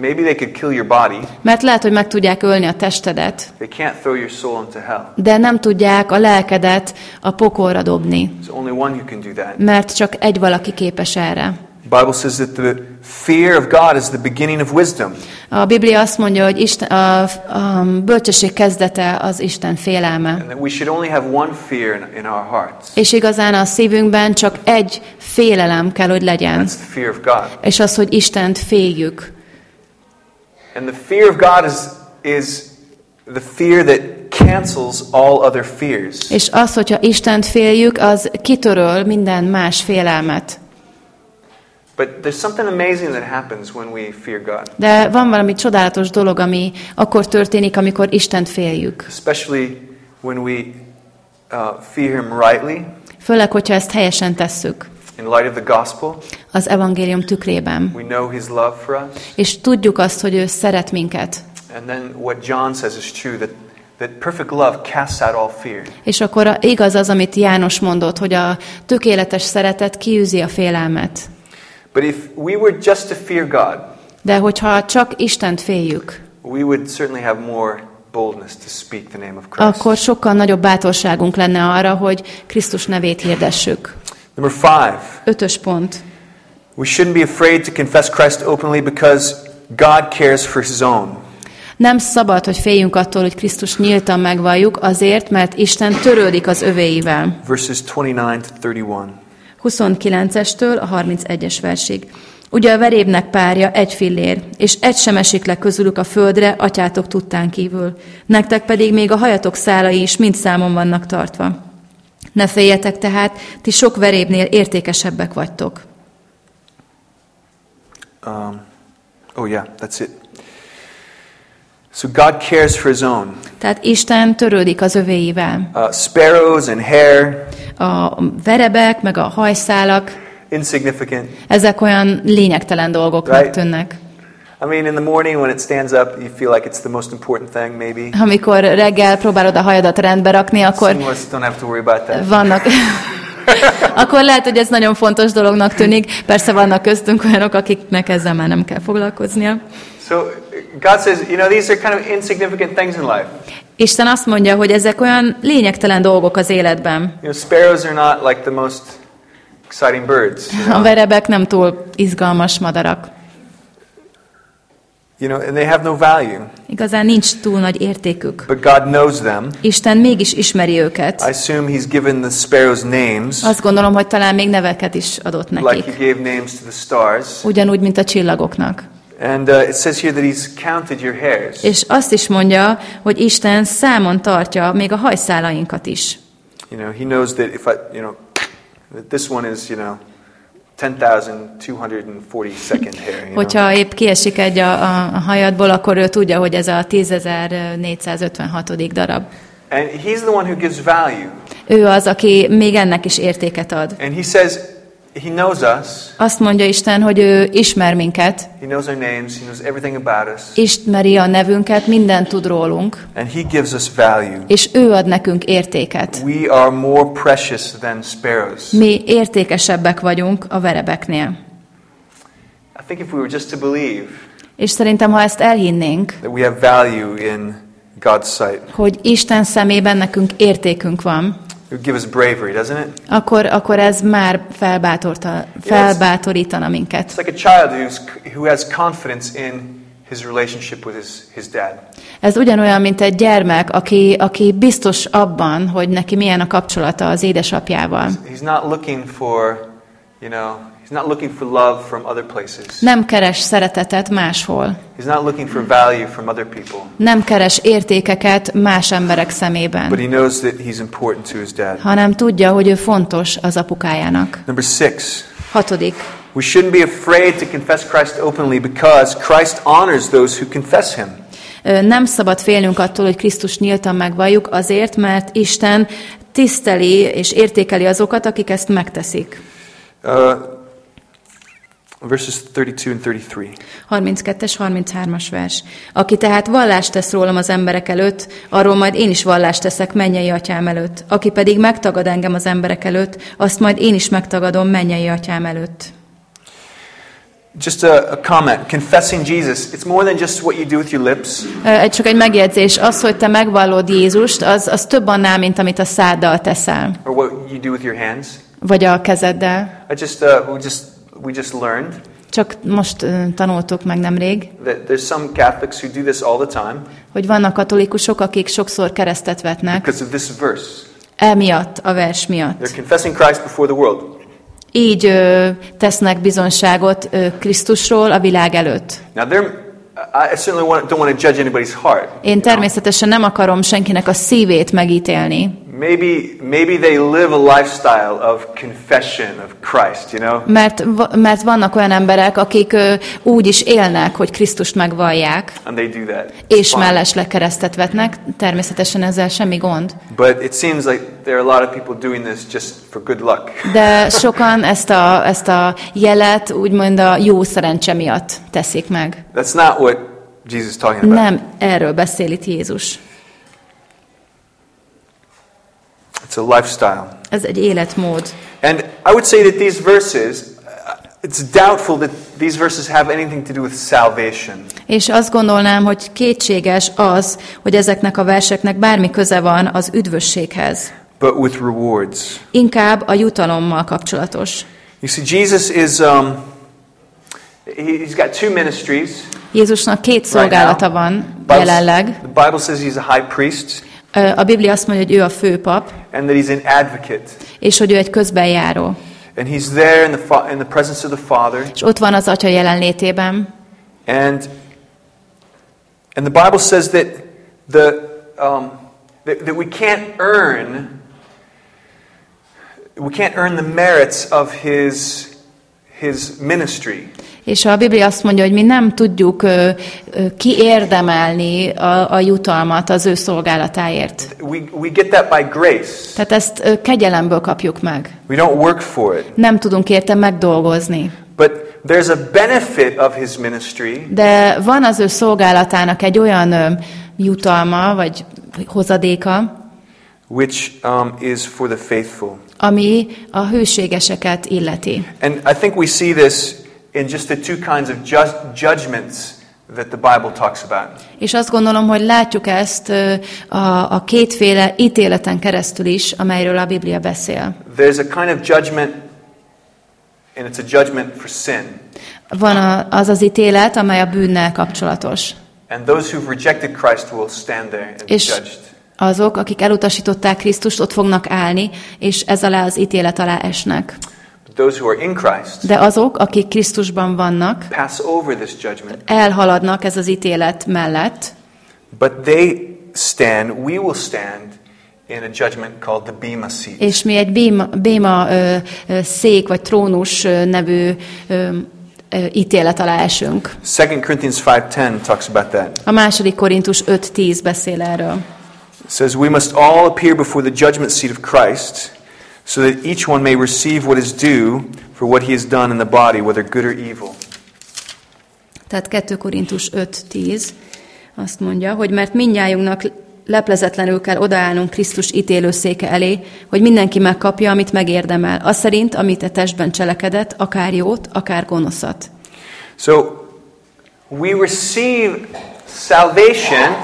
maybe they could kill your body. mert lehet, hogy meg tudják ölni a testedet, They can't throw your soul into hell. de nem tudják a lelkedet a pokolra dobni, There's only one who can do that. mert csak egy valaki képes erre. Bible says that the fear of God is the beginning of wisdom. A Biblia azt mondja, hogy Isten, a, a bölcsesség kezdete az Isten félelme. And that we should only have one fear in, in our hearts. És igazán a szívünkben csak egy félelem kell, hogy legyen. That's the fear of God. És az, hogy Istent féljük. And the fear of God is, is the fear that cancels all other fears. És az, hogyha Istent féljük, az kitöröl minden más félelmet. But there's something amazing that happens when we fear God, De van valami csodálatos dolog, ami akkor történik, amikor Istent féljük. especially when we uh, fear Him rightly Főleg, hogyha ezt helyesen tesszük in light of the gospel. az evangélium tükrében. We know His love for us. És tudjuk azt, hogy ő szeret minket. And then what John says is true that, that perfect love casts out all fear. És akkor igaz az, amit János mondott, hogy a tökéletes szeretet kiűzi a félelmet. But if we were just to fear God, De hogyha csak Istent féljük, we would certainly have more boldness to speak the name of Christ. akkor sokkal nagyobb bátorságunk lenne arra, hogy Krisztus nevét hirdessük. Number five, Ötös pont. we shouldn't be afraid to confess Christ openly because God cares for His own. Nem szabad, hogy féljünk attól, hogy Krisztus nyíltan megvalljuk, azért, mert Isten törődik az övéivel. Verses 29 to 31. 29-estől a 31-es versig. Ugye a verébnek párja egy fillér, és egy sem esik le közülük a földre, atyátok tudtán kívül. Nektek pedig még a hajatok szálai is mind számon vannak tartva. Ne féljetek tehát, ti sok verébnél értékesebbek vagytok. Um, oh, yeah, that's it. So God cares for His own. Tehát Isten törődik az övéivel. Uh, sparrows and hair, A verebek, meg a hajszálak, insignificant. ezek olyan lényegtelen dolgoknak Right. tűnnek. I mean, in the morning when it stands up, you feel like it's the most important thing, maybe. Amikor reggel próbálod a hajadat rendbe rakni, akkor us don't have to worry about that. vannak... akkor lehet, hogy ez nagyon fontos dolognak tűnik. Persze vannak köztünk olyanok, akiknek ezzel már nem kell foglalkoznia. So God says, you know, these are kind of insignificant things in life. Isten azt mondja, hogy ezek olyan lényegtelen dolgok az életben. You know, sparrows are not like the most exciting birds. You A know, verebek nem túl izgalmas madarak. you know and they have no value. Igazán nincs túl nagy értékük. But God knows them. Isten mégis ismeri őket. I assume He's given the sparrows names, Azt gondolom, hogy talán még neveket is adott like nekik. He gave names to the stars. Ugyanúgy, mint a csillagoknak. And uh, it says here that He's counted your hairs. És azt is mondja, hogy Isten számon tartja még a hajszálainkat is. You know, He knows that if I, you know, that this one is, you know, 10,242nd hair. You know? Hogyha épp kiesik egy a, a hajadból, akkor ő tudja, hogy ez a 10.456. darab. And He's the one who gives value. Ő az, aki még ennek is értéket ad. And He says He knows us. Azt mondja Isten, hogy ő ismer minket, He knows our names. He knows everything about us. ismeri a nevünket, mindent tud rólunk, And He gives us value. és ő ad nekünk értéket. We are more precious than sparrows. Mi értékesebbek vagyunk a verebeknél. I think if we were just to believe És szerintem, ha ezt elhinnénk, that we have value in God's sight, hogy Isten szemében nekünk értékünk van, it give us bravery, doesn't it? akkor, akkor ez már felbátorta, felbátorítana minket. It's like a child who's, who has confidence in his relationship with his, his dad. Ez ugyanolyan, mint egy gyermek, aki, aki biztos abban, hogy neki milyen a kapcsolata az édesapjával. He's not looking for, you know, he's not looking for love from other places. Nem keres szeretetet máshol. He's not looking for value from other people. Nem keres értékeket más emberek But szemében, he knows that he's important to his dad. hanem tudja, hogy ő fontos az apukájának. Number six. Hatodik. We shouldn't be afraid to confess Christ openly because Christ honors those who confess him. Nem szabad félnünk attól, hogy Krisztus nyíltan megvalljuk, azért, mert Isten tiszteli és értékeli azokat, akik ezt megteszik. Uh, verses 32 and 33. 32-es, 33-as vers. Aki tehát vallást tesz rólam az emberek előtt, arról majd én is vallást teszek mennyei atyám előtt. Aki pedig megtagad engem az emberek előtt, azt majd én is megtagadom mennyei atyám előtt. Just a, a comment. Confessing Jesus, it's more than just what you do with your lips. Egy csak egy megjegyzés, az, hogy te megvallod Jézust, az, az több annál, mint amit a száddal teszel, or what you do with your hands. vagy a kezeddel. I just, uh, we just, we just learned Csak most ö, tanultuk meg nemrég, that there's some Catholics who do this all the time hogy vannak katolikusok, akik sokszor keresztet vetnek, because of this verse. emiatt, a vers miatt. They're confessing Christ before the world. Így ö, tesznek bizonságot ö, Krisztusról a világ előtt. Now, they're, I certainly don't want to judge anybody's heart. Én természetesen nem akarom senkinek a szívét megítélni, Maybe, maybe they live a lifestyle of confession of Christ, you know? mert, mert vannak olyan emberek, akik ö, úgy is élnek, hogy Krisztust megvallják, And they do that. It's és fine. mellesleg keresztet vetnek, természetesen ezzel semmi gond. But it seems like there are a lot of people doing this just for good luck. De sokan ezt a, ezt a jelet úgymond a jó szerencse miatt teszik meg. That's not what Jesus is talking about. Nem erről beszél itt Jézus. It's a lifestyle. Ez egy életmód. And I would say that these verses, uh, it's doubtful that these verses have anything to do with salvation. És azt gondolnám, hogy kétséges az, hogy ezeknek a verseknek bármi köze van az üdvösséghez. but with rewards. Inkább a jutalommal kapcsolatos. You see, Jesus is, um, he- he's got two ministries. Jézusnak két szolgálata van jelenleg. The Bible says he's a high priest A Biblia azt mondja, hogy ő a főpap, and that he's an advocate. és hogy ő egy közbenjáró. And he's there in the, in the presence of the Father. És ott van az Atya jelenlétében. And, and the Bible says that, the, um, that, that we can't earn we can't earn the merits of his, his ministry. És a Biblia azt mondja, hogy mi nem tudjuk kiérdemelni a, a jutalmat az ő szolgálatáért. We, we get that by grace. Tehát ezt kegyelemből kapjuk meg. We don't work for it. Nem tudunk érte megdolgozni. But there's a benefit of his ministry De van az ő szolgálatának egy olyan jutalma, vagy hozadéka, which um, is for the faithful. ami a hőségeseket illeti. And I think we see this in just the two kinds of ju- judgments that the Bible talks about. És azt gondolom, hogy látjuk ezt a, a kétféle ítéleten keresztül is, amelyről a Biblia beszél. There's a kind of judgment, and it's a judgment for sin. Van a, az az ítélet, amely a bűnnel kapcsolatos. And those who've rejected Christ will stand there and be És judged. azok, akik elutasították Krisztust, ott fognak állni, és ez alá az ítélet alá esnek. But those who are in Christ De azok, akik Krisztusban vannak, pass over this judgment, elhaladnak ez az ítélet mellett, but they stand, we will stand in a judgment called the Bema seat. és mi egy béma, béma ö, ö, szék vagy trónus ö, nevű ö, ö, ítélet alá esünk. 2 Corinthians 5:10 talks about that. A második Korintus 5.10 beszél erről. It says, We must all appear before the judgment seat of Christ, so that each one may receive what is due for what he has done in the body, whether good or evil. Tehát 2 Korintus 5.10 azt mondja, hogy mert mindnyájunknak leplezetlenül kell odaállnunk Krisztus ítélőszéke elé, hogy mindenki megkapja, amit megérdemel, az szerint, amit a testben cselekedett, akár jót, akár gonoszat. So we receive salvation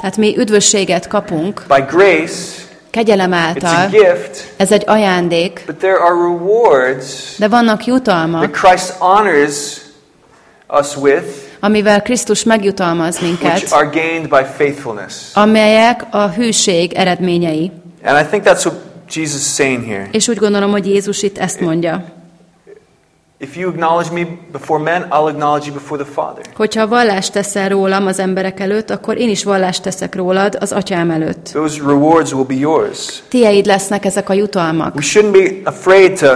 Tehát mi üdvösséget kapunk by grace, kegyelem által, gift, ez egy ajándék, but there are rewards de vannak that jutalmak, Christ honors us with, amivel Krisztus megjutalmaz which minket, are gained by faithfulness. amelyek a hűség eredményei. And I think that's what Jesus is saying here. És úgy gondolom, hogy Jézus itt ezt mondja. If you acknowledge me before men, I'll acknowledge you before the Father. Hogyha vallást teszel rólam az emberek előtt, akkor én is vallást teszek rólad az atyám előtt. Those rewards will be yours. Tieid lesznek ezek a jutalmak. We shouldn't be afraid to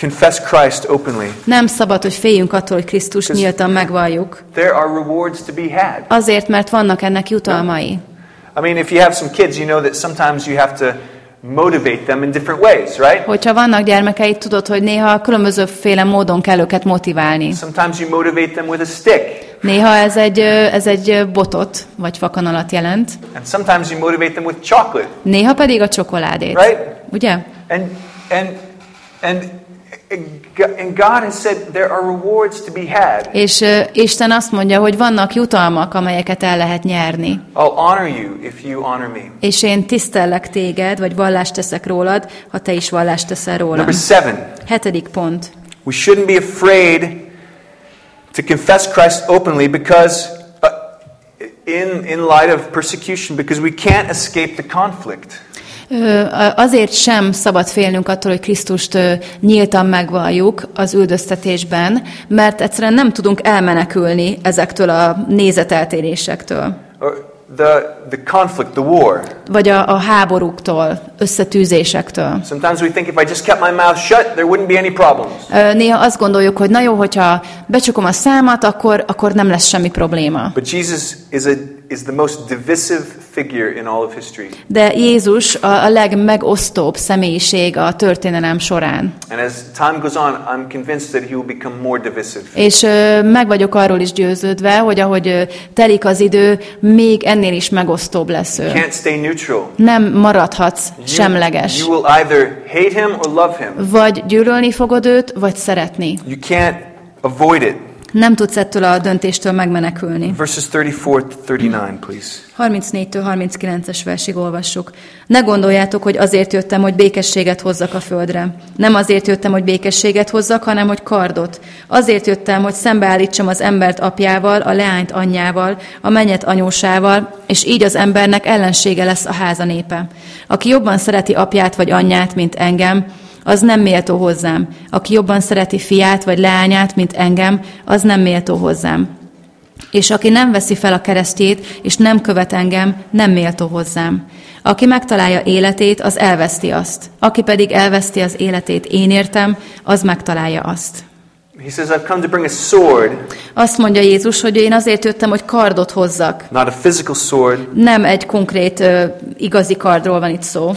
confess Christ openly. Nem szabad, hogy féljünk attól, hogy Krisztus nyíltan megvalljuk. There are rewards to be had. Azért, mert vannak ennek jutalmai. I mean, if you have some kids, you know that sometimes you have to motivate them in different ways, right? Hogyha vannak gyermekeid, tudod, hogy néha különbözőféle módon kell őket motiválni. Sometimes you motivate them with a stick, Néha ez egy, ez egy botot, vagy fakanalat jelent. and sometimes you motivate them with chocolate, Néha pedig a csokoládét. right? Ugye? And and and and God has said there are rewards to be had. És ö, Isten azt mondja, hogy vannak jutalmak, amelyeket el lehet nyerni. I'll honor you if you honor me. És én tisztellek téged, vagy vallást teszek rólad, ha te is vallást teszel rólam. Number seven. Hetedik pont. We shouldn't be afraid to confess Christ openly because, uh, in, in light of persecution, because we can't escape the conflict. Azért sem szabad félnünk attól, hogy Krisztust nyíltan megvalljuk az üldöztetésben, mert egyszerűen nem tudunk elmenekülni ezektől a nézeteltérésektől, Or the, the conflict, the war. vagy a, a háborúktól, összetűzésektől. Sometimes we think if I just kept my mouth shut, there wouldn't be any problems. Ö, Néha azt gondoljuk, hogy na jó, hogyha becsukom a számat, akkor, akkor nem lesz semmi probléma. But Jesus is, a, is the most divisive figure in all of history. De Jézus a, a legmegosztóbb személyiség a történelem során. And as time goes on, I'm convinced that he will become more divisive. És ö, meg vagyok arról is győződve, hogy ahogy ö, telik az idő, még ennél is megosztóbb lesz ő. Can't stay neutral. Nem maradhatsz You, semleges. you will either hate him or love him. Vagy gyűlölni fogod őt, vagy szeretni. You can't avoid it. Nem tudsz ettől a döntéstől megmenekülni. Verses 34 to 39, please. 34-től 39-es versig olvassuk. Ne gondoljátok, hogy azért jöttem, hogy békességet hozzak a földre. Nem azért jöttem, hogy békességet hozzak, hanem hogy kardot. Azért jöttem, hogy szembeállítsam az embert apjával, a leányt anyjával, a mennyet anyósával, és így az embernek ellensége lesz a háza népe. Aki jobban szereti apját vagy anyját, mint engem, az nem méltó hozzám. Aki jobban szereti fiát vagy leányát, mint engem, az nem méltó hozzám. És aki nem veszi fel a keresztjét, és nem követ engem, nem méltó hozzám. Aki megtalálja életét, az elveszti azt. Aki pedig elveszti az életét én értem, az megtalálja azt. He says, I've come to bring a sword, Azt mondja Jézus, hogy én azért jöttem, hogy kardot hozzak. not a physical sword, Nem egy konkrét ö, igazi kardról van itt szó,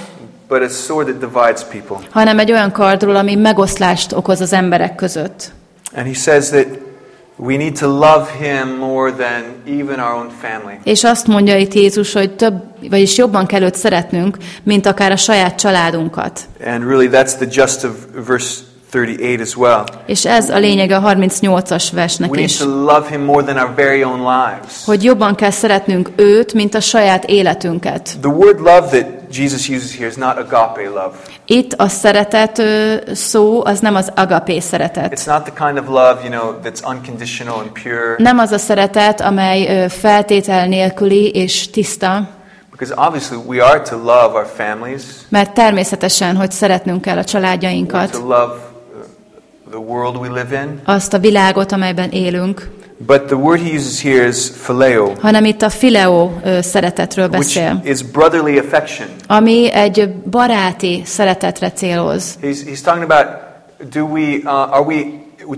but a sword that divides people. hanem egy olyan kardról, ami megoszlást okoz az emberek között. And he says that we need to love him more than even our own family. És azt mondja itt Jézus, hogy több, vagyis jobban kell őt szeretnünk, mint akár a saját családunkat. And really, that's the gist of verse 38 as well. És ez a lényeg a 38-as versnek We need is. to love him more than our very own lives. Hogy jobban kell szeretnünk őt, mint a saját életünket. The word love that Jesus uses here is not agape love. Itt a szeretet szó, az nem az agapé szeretet. It's not the kind of love, you know, that's unconditional and pure. Nem az a szeretet, amely feltétel nélküli és tiszta, Because obviously we are to love our families, mert természetesen, hogy szeretnünk kell a családjainkat, to love the world we live in. azt a világot, amelyben élünk, But the word he uses here is phileo, hanem itt a fileo ö, szeretetről which beszél, is brotherly affection. ami egy baráti szeretetre céloz. He's, he's talking about do we, uh, are we,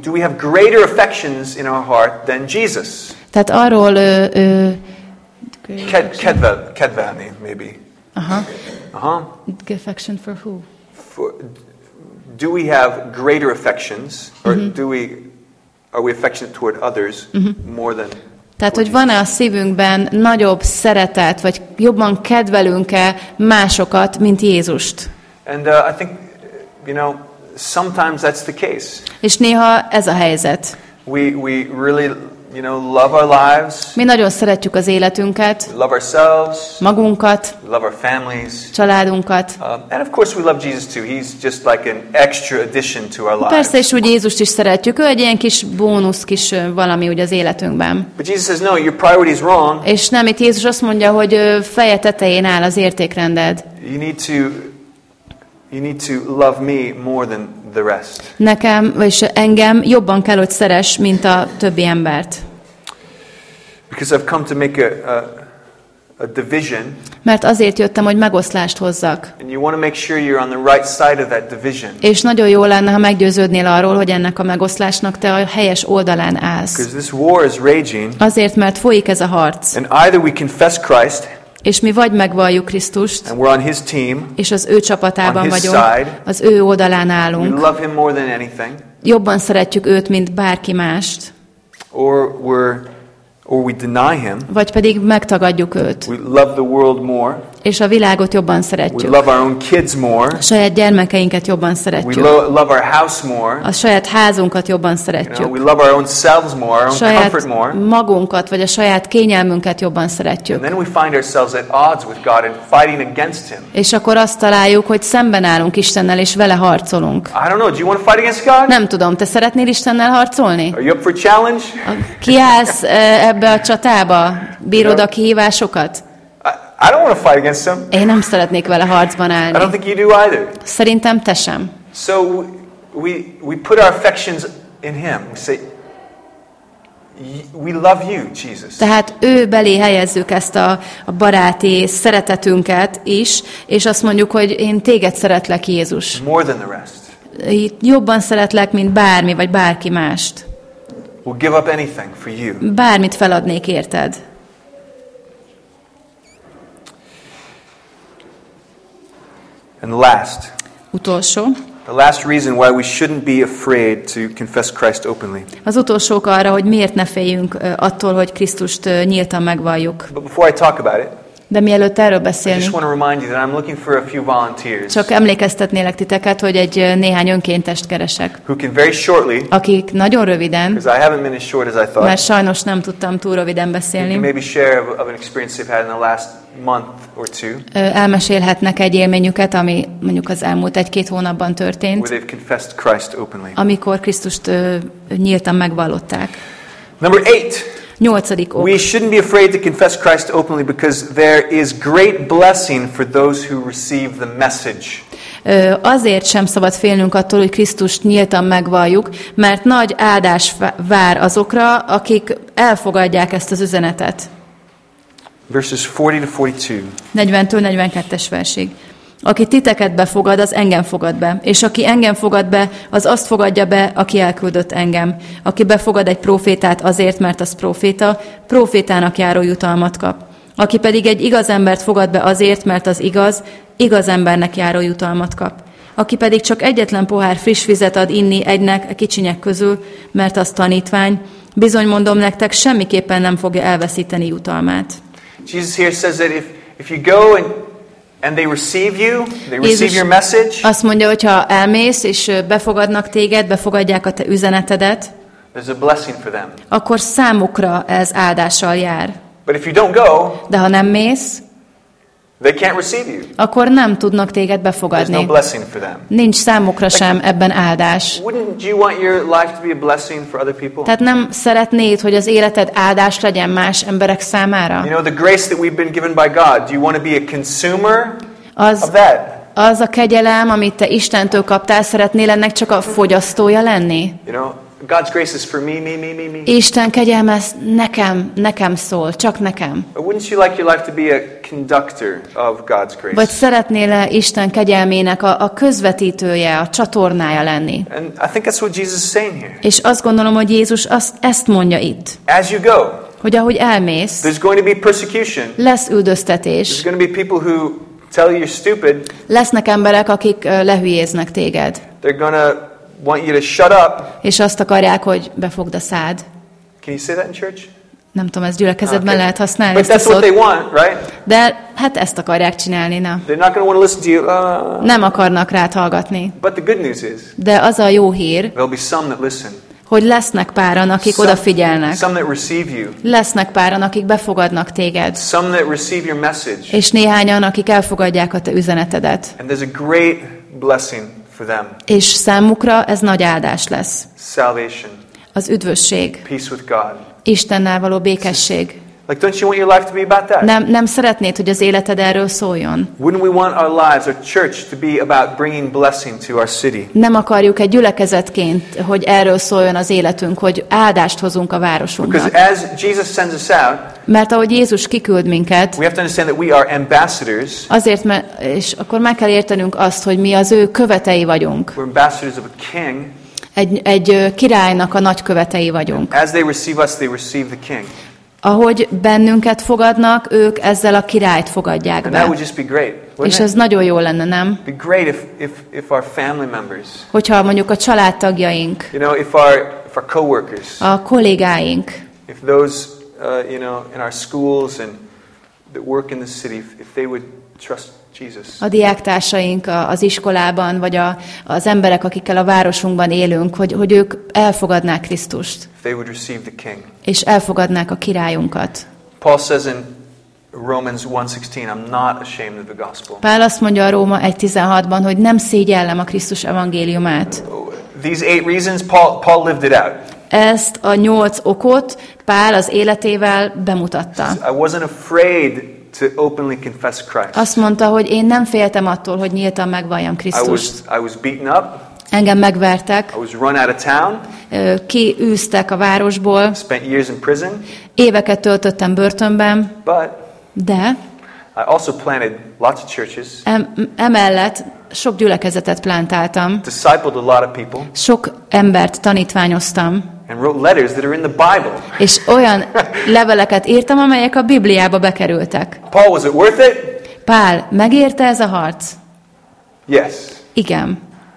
do we have greater affections in our heart than Jesus? Tehát arról ö, ö, Ked, kedvel, kedvelni, maybe. aha, Uh-huh. affection for who? For, do we have greater affections, or do we, are we affectionate toward others more than Tehát, hogy van-e a szívünkben nagyobb szeretet, vagy jobban kedvelünk-e másokat, mint Jézust? And uh, I think, you know, sometimes that's the case. És néha ez a helyzet. We, we really, you know, love our lives, Mi nagyon szeretjük az életünket, love ourselves, magunkat, love our families. családunkat. Um, and of course, we love Jesus too. He's just like an extra addition to our lives. Persze, és úgy Jézust is szeretjük. Ő egy ilyen kis bónusz, kis valami úgy az életünkben. But Jesus says, no, your priority is wrong. És nem, itt Jézus azt mondja, hogy feje tetején áll az értékrended. You need to, you need to love me more than the rest. Nekem, és engem jobban kell, hogy szeres, mint a többi embert. Because I've come to make a, a, a division, Mert azért jöttem, hogy megoszlást hozzak. and you want to make sure you're on the right side of that division. És nagyon jó lenne, ha meggyőződnél arról, hogy ennek a megoszlásnak te a helyes oldalán állsz. Because this war is raging, Azért, mert folyik ez a harc. and either we confess Christ És mi vagy megvalljuk Krisztust, and we're on his team, és az ő csapatában On his vagyunk, side. az ő oldalán we állunk. love him more than anything, Jobban szeretjük őt, mint bárki mást. or we're or we deny him. Vagy pedig megtagadjuk őt, We love the world more. És a világot jobban We szeretjük. love our own kids more. A saját gyermekeinket jobban We szeretjük. lo- love our house more. A saját házunkat jobban You know, szeretjük. we love our own selves more, our own Saját comfort more. magunkat, vagy a saját kényelmünket jobban And szeretjük. then we find ourselves at odds with God and fighting against him. És akkor azt találjuk, hogy szemben állunk Istennel, és vele harcolunk. I don't know, do you want to fight against God? Nem tudom, te szeretnél Istennel harcolni? Are you up for a challenge? Kiállsz eh, ebbe a csatába? Bírod a kihívásokat? I, don't want to fight against him. Én nem szeretnék vele harcban I don't állni. think you do either. Szerintem te sem. So we, we put our affections in him. We say, "Y- We love you, Jesus. Tehát ő belé helyezzük ezt a, a baráti szeretetünket is, és azt mondjuk, hogy én téged szeretlek, Jézus. More than the rest. Itt jobban szeretlek, mint bármi, vagy bárki mást. We'll give up anything for you. Bármit feladnék érted. And last, Utolsó. the last reason why we shouldn't be afraid to confess Christ openly. Az utolsó ok arra, hogy miért ne féljünk attól, hogy Krisztust nyíltan megvalljuk. But before I talk about it, De mielőtt erről beszélni, csak emlékeztetnélek titeket, hogy egy néhány önkéntest keresek, shortly, akik nagyon röviden, thought, mert sajnos nem tudtam túl röviden beszélni, elmesélhetnek egy élményüket, ami mondjuk az elmúlt egy-két hónapban történt, amikor Krisztust nyíltan megvallották. Number eight, Nyolcadik ok. we shouldn't be afraid to confess Christ openly because there is great blessing for those who receive the message. Azért sem szabad félnünk attól, hogy Krisztust nyíltan megvalljuk, mert nagy áldás vá- vár azokra, akik elfogadják ezt az üzenetet. Verses 40 to 42. 40-től 42-es versig. Aki titeket befogad, az engem fogad be, és aki engem fogad be, az azt fogadja be, aki elküldött engem. Aki befogad egy profétát azért, mert az proféta, profétának járó jutalmat kap. Aki pedig egy igaz embert fogad be azért, mert az igaz, igaz embernek járó jutalmat kap. Aki pedig csak egyetlen pohár friss vizet ad inni egynek a kicsinyek közül, mert az tanítvány, bizony mondom nektek, semmiképpen nem fogja elveszíteni jutalmát. Jesus here says that if, if you go and, and they receive you, they receive Jézus your message, Azt mondja, hogy ha elmész, és befogadnak téged, befogadják a te üzenetedet, there's a blessing for them. akkor számukra ez áldással jár. But if you don't go, De ha nem mész, they can't receive you. akkor nem tudnak téged There's no befogadni. blessing for them. Nincs számukra sem ebben áldás. Wouldn't you want your life to be a blessing for other people? Tehát nem szeretnéd, hogy az életed áldás legyen más emberek számára? You know, the grace that we've been given by God, do you want to be a consumer Az, of that? az a kegyelem, amit te Istentől kaptál, szeretnél ennek csak a fogyasztója lenni? You know, God's grace is for me, me, me, me, me. Isten kegyelme nekem, nekem szól, csak nekem. But wouldn't you like your life to be a conductor of God's grace? Vagy szeretnél-e Isten kegyelmének a, a közvetítője, a csatornája lenni? and I think that's what Jesus is saying here. És azt gondolom, hogy Jézus azt, ezt mondja itt, As you go, hogy ahogy elmész, there's going to be persecution. lesz There's üldöztetés, going to be people who tell you you're stupid. lesznek emberek, akik lehülyéznek téged, They're to want you to shut up. és azt akarják, hogy befogd a szád. Can you say that in church? Nem tudom, ez gyülekezetben Okay. lehet használni But that's what they want, right? de hát ezt akarják csinálni, na. They're not going to want to listen to you. Uh, Nem akarnak rád hallgatni. but the good news is De az a jó hír, there'll be some that listen. hogy lesznek páran, akik Some- odafigyelnek. Some that receive you. Lesznek páran, akik befogadnak téged. Some that receive your message. És néhányan, akik elfogadják a te üzenetedet. And there's a great blessing for them. És számukra ez nagy áldás lesz. Salvation, Az üdvösség, peace with God. Istennel való békesség. Like, don't you want your life to be about that? Nem, nem szeretnéd, hogy az életed erről szóljon? Wouldn't we want our lives, our church, to be about bringing blessing to our city? Nem akarjuk egy gyülekezetként, hogy erről szóljon az életünk, hogy áldást hozunk a Because városunknak. as Jesus sends us out, Mert ahogy Jézus kiküld minket, we have to understand that we are ambassadors. azért, mert, és akkor meg kell értenünk azt, hogy mi az ő követei vagyunk. We're ambassadors of a king. Egy, egy királynak a nagy követei vagyunk. As they receive us, they receive the king. Ahogy bennünket fogadnak, ők ezzel a királyt fogadják And that would be. just be great. És ez it? nagyon jó lenne, nem? It'd be great if, if, if our family members, Hogyha mondjuk a családtagjaink, you know, if our, if our coworkers, a kollégáink, if those, uh, you know, in our schools and that work in the city, if, they would trust Jesus. a diáktársaink az iskolában, vagy a, az emberek, akikkel a városunkban élünk, hogy, hogy ők elfogadnák Krisztust, If they would receive the king. és elfogadnák a királyunkat. Paul says in Romans 1.16, I'm not ashamed of the gospel. Pál azt mondja a Róma 1.16-ban, hogy nem szégyellem a Krisztus evangéliumát. These eight reasons, Paul, Paul lived it out. Ezt a nyolc okot Pál az életével bemutatta. I wasn't afraid to openly confess Christ. Azt mondta, hogy én nem féltem attól, hogy nyíltan megvalljam I Krisztust. was, I was beaten up. Engem megvertek, I was run out of town. kiűztek a városból, Spent years in prison. éveket töltöttem börtönben, But de I also planted lots of churches, em- emellett sok gyülekezetet plántáltam, discipled a lot of people, sok embert tanítványoztam, and wrote letters that are in the Bible. és olyan leveleket írtam, amelyek a Bibliába bekerültek. Paul, was it worth it? Pál, megérte ez a harc? Yes, Igen,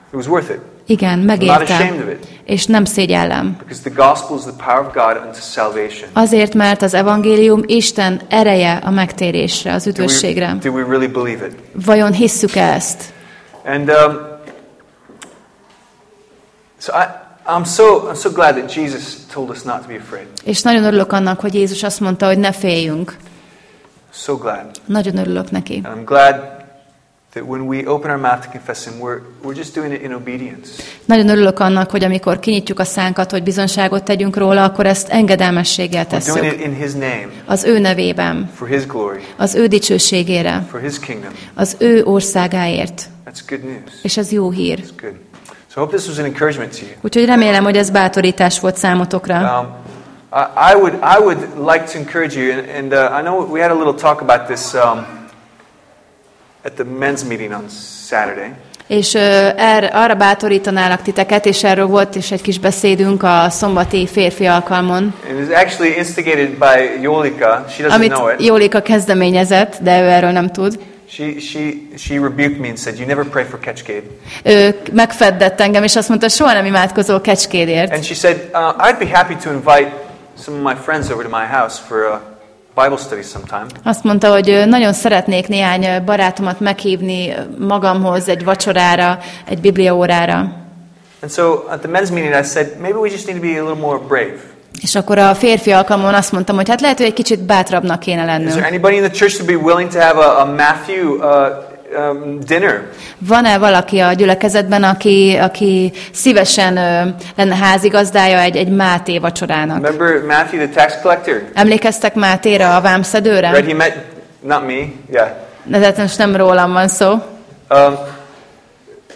it was worth it. Igen, I'm not megérte. ashamed of it. És nem szégyellem. Azért, mert az evangélium Isten ereje a megtérésre, az Do we, üdvösségre. do we really believe it? Vajon hisszük -e ezt? And um, so I, I'm so I'm so glad that Jesus told us not to be afraid. És nagyon örülök annak, hogy Jézus azt mondta, hogy ne féljünk. So glad. Nagyon örülök neki. And I'm glad that when we open our mouth to confess Him, we're, we're just doing it in obedience. Nagyon örülök annak, hogy amikor kinyitjuk a szánkat, hogy bizonságot tegyünk róla, akkor ezt engedelmességgel We're doing tesszük. it in His name, Az ő nevében, for His glory, az ő dicsőségére, for His kingdom. az ő országáért. That's good news. És ez jó hír. It's good. So I hope this was an encouragement to you. Úgyhogy remélem, hogy ez bátorítás volt számotokra. Um, I would I would like to encourage you, and, and uh, I know we had a little talk about this um, at the men's meeting on Saturday. És erre, arra bátorítanálak titeket, és erről volt is egy kis beszédünk a szombati férfi alkalmon, And it was actually instigated by Yolika. She doesn't amit know it. Jólika kezdeményezett, de ő erről nem tud. She, she, she rebuked me and said, You never pray for Ketchkade. Ő megfeddett engem, és azt mondta, soha nem imádkozol kecskédért. And she said, uh, I'd be happy to invite some of my friends over to my house for a Bible study sometime. Azt mondta, hogy nagyon szeretnék néhány barátomat meghívni magamhoz egy vacsorára, egy bibliaórára. And so at the men's meeting, I said, Maybe we just need to be a little more brave. És akkor a férfi alkalmon azt mondtam, hogy hát lehet, hogy egy kicsit bátrabbnak kéne Is there lennünk. anybody in the church to be willing to have a, a Matthew uh, um, dinner? Van-e valaki a gyülekezetben, aki, aki szívesen lenne házigazdája egy, egy Máté vacsorának? Remember Matthew, the tax collector? Emlékeztek Mátéra, a vámszedőre? Right? He met, not me, yeah. De tehát most nem rólam van szó, Um,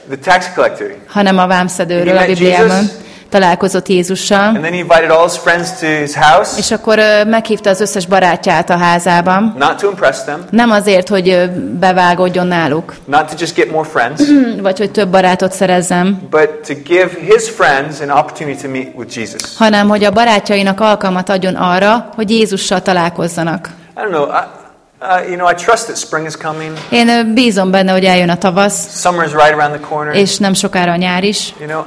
the tax collector. hanem a vámszedőről a Bibliában. Jesus? Találkozott Jézussal. And then he invited all his friends to his house, És akkor meghívta az összes barátját a házában. not to impress them, Nem azért, hogy bevágódjon náluk, not to just get more friends, vagy hogy több barátot szerezzem, but to give his friends an opportunity to meet with Jesus. hanem hogy a barátjainak alkalmat adjon arra, hogy Jézussal találkozzanak. I don't know. I, uh, you know, I trust that spring is coming. Én bízom benne, hogy eljön a tavasz, Summer is right around the corner. és nem sokára a nyár is. You know, uh,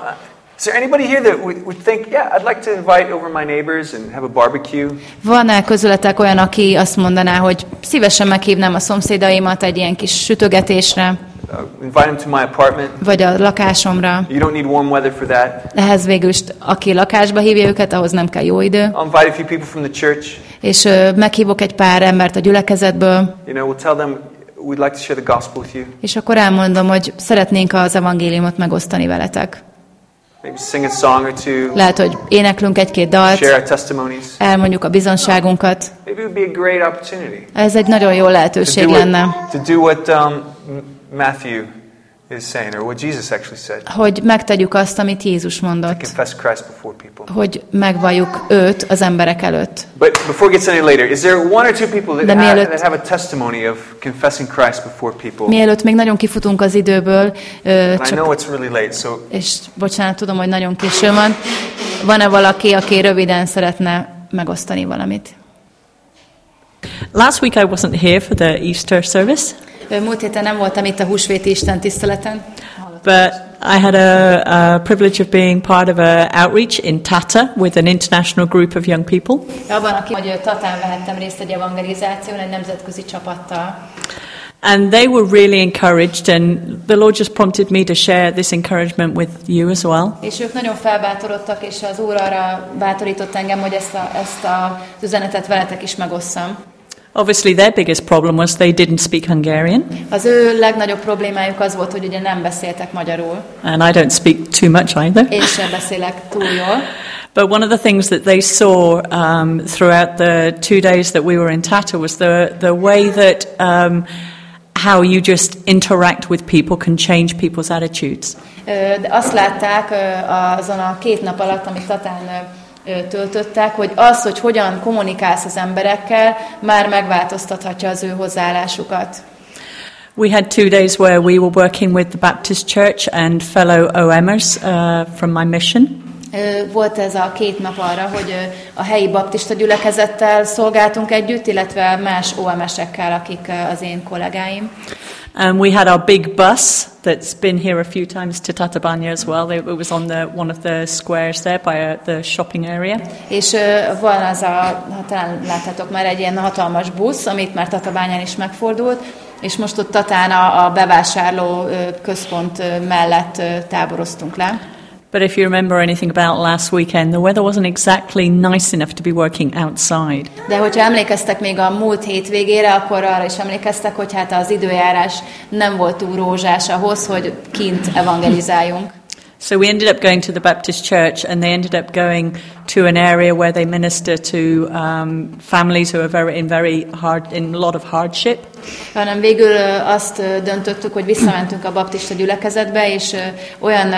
is there anybody here that would, think, yeah, I'd like to invite over my neighbors and have a barbecue? Van-e közületek olyan, aki azt mondaná, hogy szívesen meghívnám a szomszédaimat egy ilyen kis sütögetésre, Uh, invite them to my apartment. vagy a lakásomra? You don't need warm weather for that. Ehhez végül is, aki lakásba hívja őket, ahhoz nem kell jó idő. I'll invite a few people from the church. És ö, meghívok egy pár embert a gyülekezetből, You know, we'll tell them we'd like to share the gospel with you. és akkor elmondom, hogy szeretnénk az evangéliumot megosztani veletek. Lehet, hogy éneklünk egy-két dalt, elmondjuk a bizonságunkat. Ez egy nagyon jó lehetőség lenne, is saying, or what Jesus actually said. hogy megtegyük azt, amit Jézus mondott, Confess Christ before people. hogy megvalljuk őt az emberek előtt. But before it gets any later, is there one or two people that, De ha- mielőtt- that have a testimony of confessing Christ before people? Mielőtt még nagyon kifutunk az időből, ö, And I know csak, it's really late, so és bocsánat, tudom, hogy nagyon késő van, van-e valaki, aki röviden szeretne megosztani valamit? Last week I wasn't here for the Easter service, Ö, Múlt héten nem voltam itt a húsvéti Isten tiszteleten, but I had a, a privilege of being part of a outreach in Tata with an international group of young people. abban, aki, hogy Tatán vehettem részt egy evangelizáción, egy nemzetközi csapattal. And they were really encouraged, and the Lord just prompted me to share this encouragement with you as well. És ők nagyon felbátorodtak, és az Úr arra bátorított engem, hogy ezt, a, ezt a, üzenetet veletek is megosszam. Obviously, their biggest problem was they didn't speak Hungarian, Az ő legnagyobb problémájuk az volt, hogy ugye nem beszéltek magyarul. and I don't speak too much either. Én sem beszélek túl jól. But one of the things that they saw um, throughout the two days that we were in Tata was the, the way that um, how you just interact with people can change people's attitudes. De azt látták azon a két nap alatt, amit Tatán töltöttek, hogy az, hogy hogyan kommunikálsz az emberekkel, már megváltoztathatja az ő hozzáállásukat. We had two days where we were working with the Baptist Church and fellow OMers uh, from my mission. Volt ez a két nap arra, hogy a helyi baptista gyülekezettel szolgáltunk együtt, illetve más OMS-ekkel, akik az én kollégáim. And we had our big bus that's been here a few times to Tatabanya as well. It was on the, one of the squares there by uh, the shopping area. És ö, van az a, ha talán láttátok már egy ilyen hatalmas busz, amit már Tatabányán is megfordult, és most ott Tatán a, a bevásárló központ mellett táboroztunk le. But if you remember anything about last weekend, the weather wasn't exactly nice enough to be working outside. De hogyha emlékeztek még a múlt hét végére, akkor arra is emlékeztek, hogy hát az időjárás nem volt túl rózsás ahhoz, hogy kint evangelizáljunk. So we ended up going to the Baptist church, and they ended up going to an area where they minister to um, families who are very in very hard in a lot of hardship. Hanem végül azt döntöttük, hogy visszamentünk a baptista gyülekezetbe, és olyan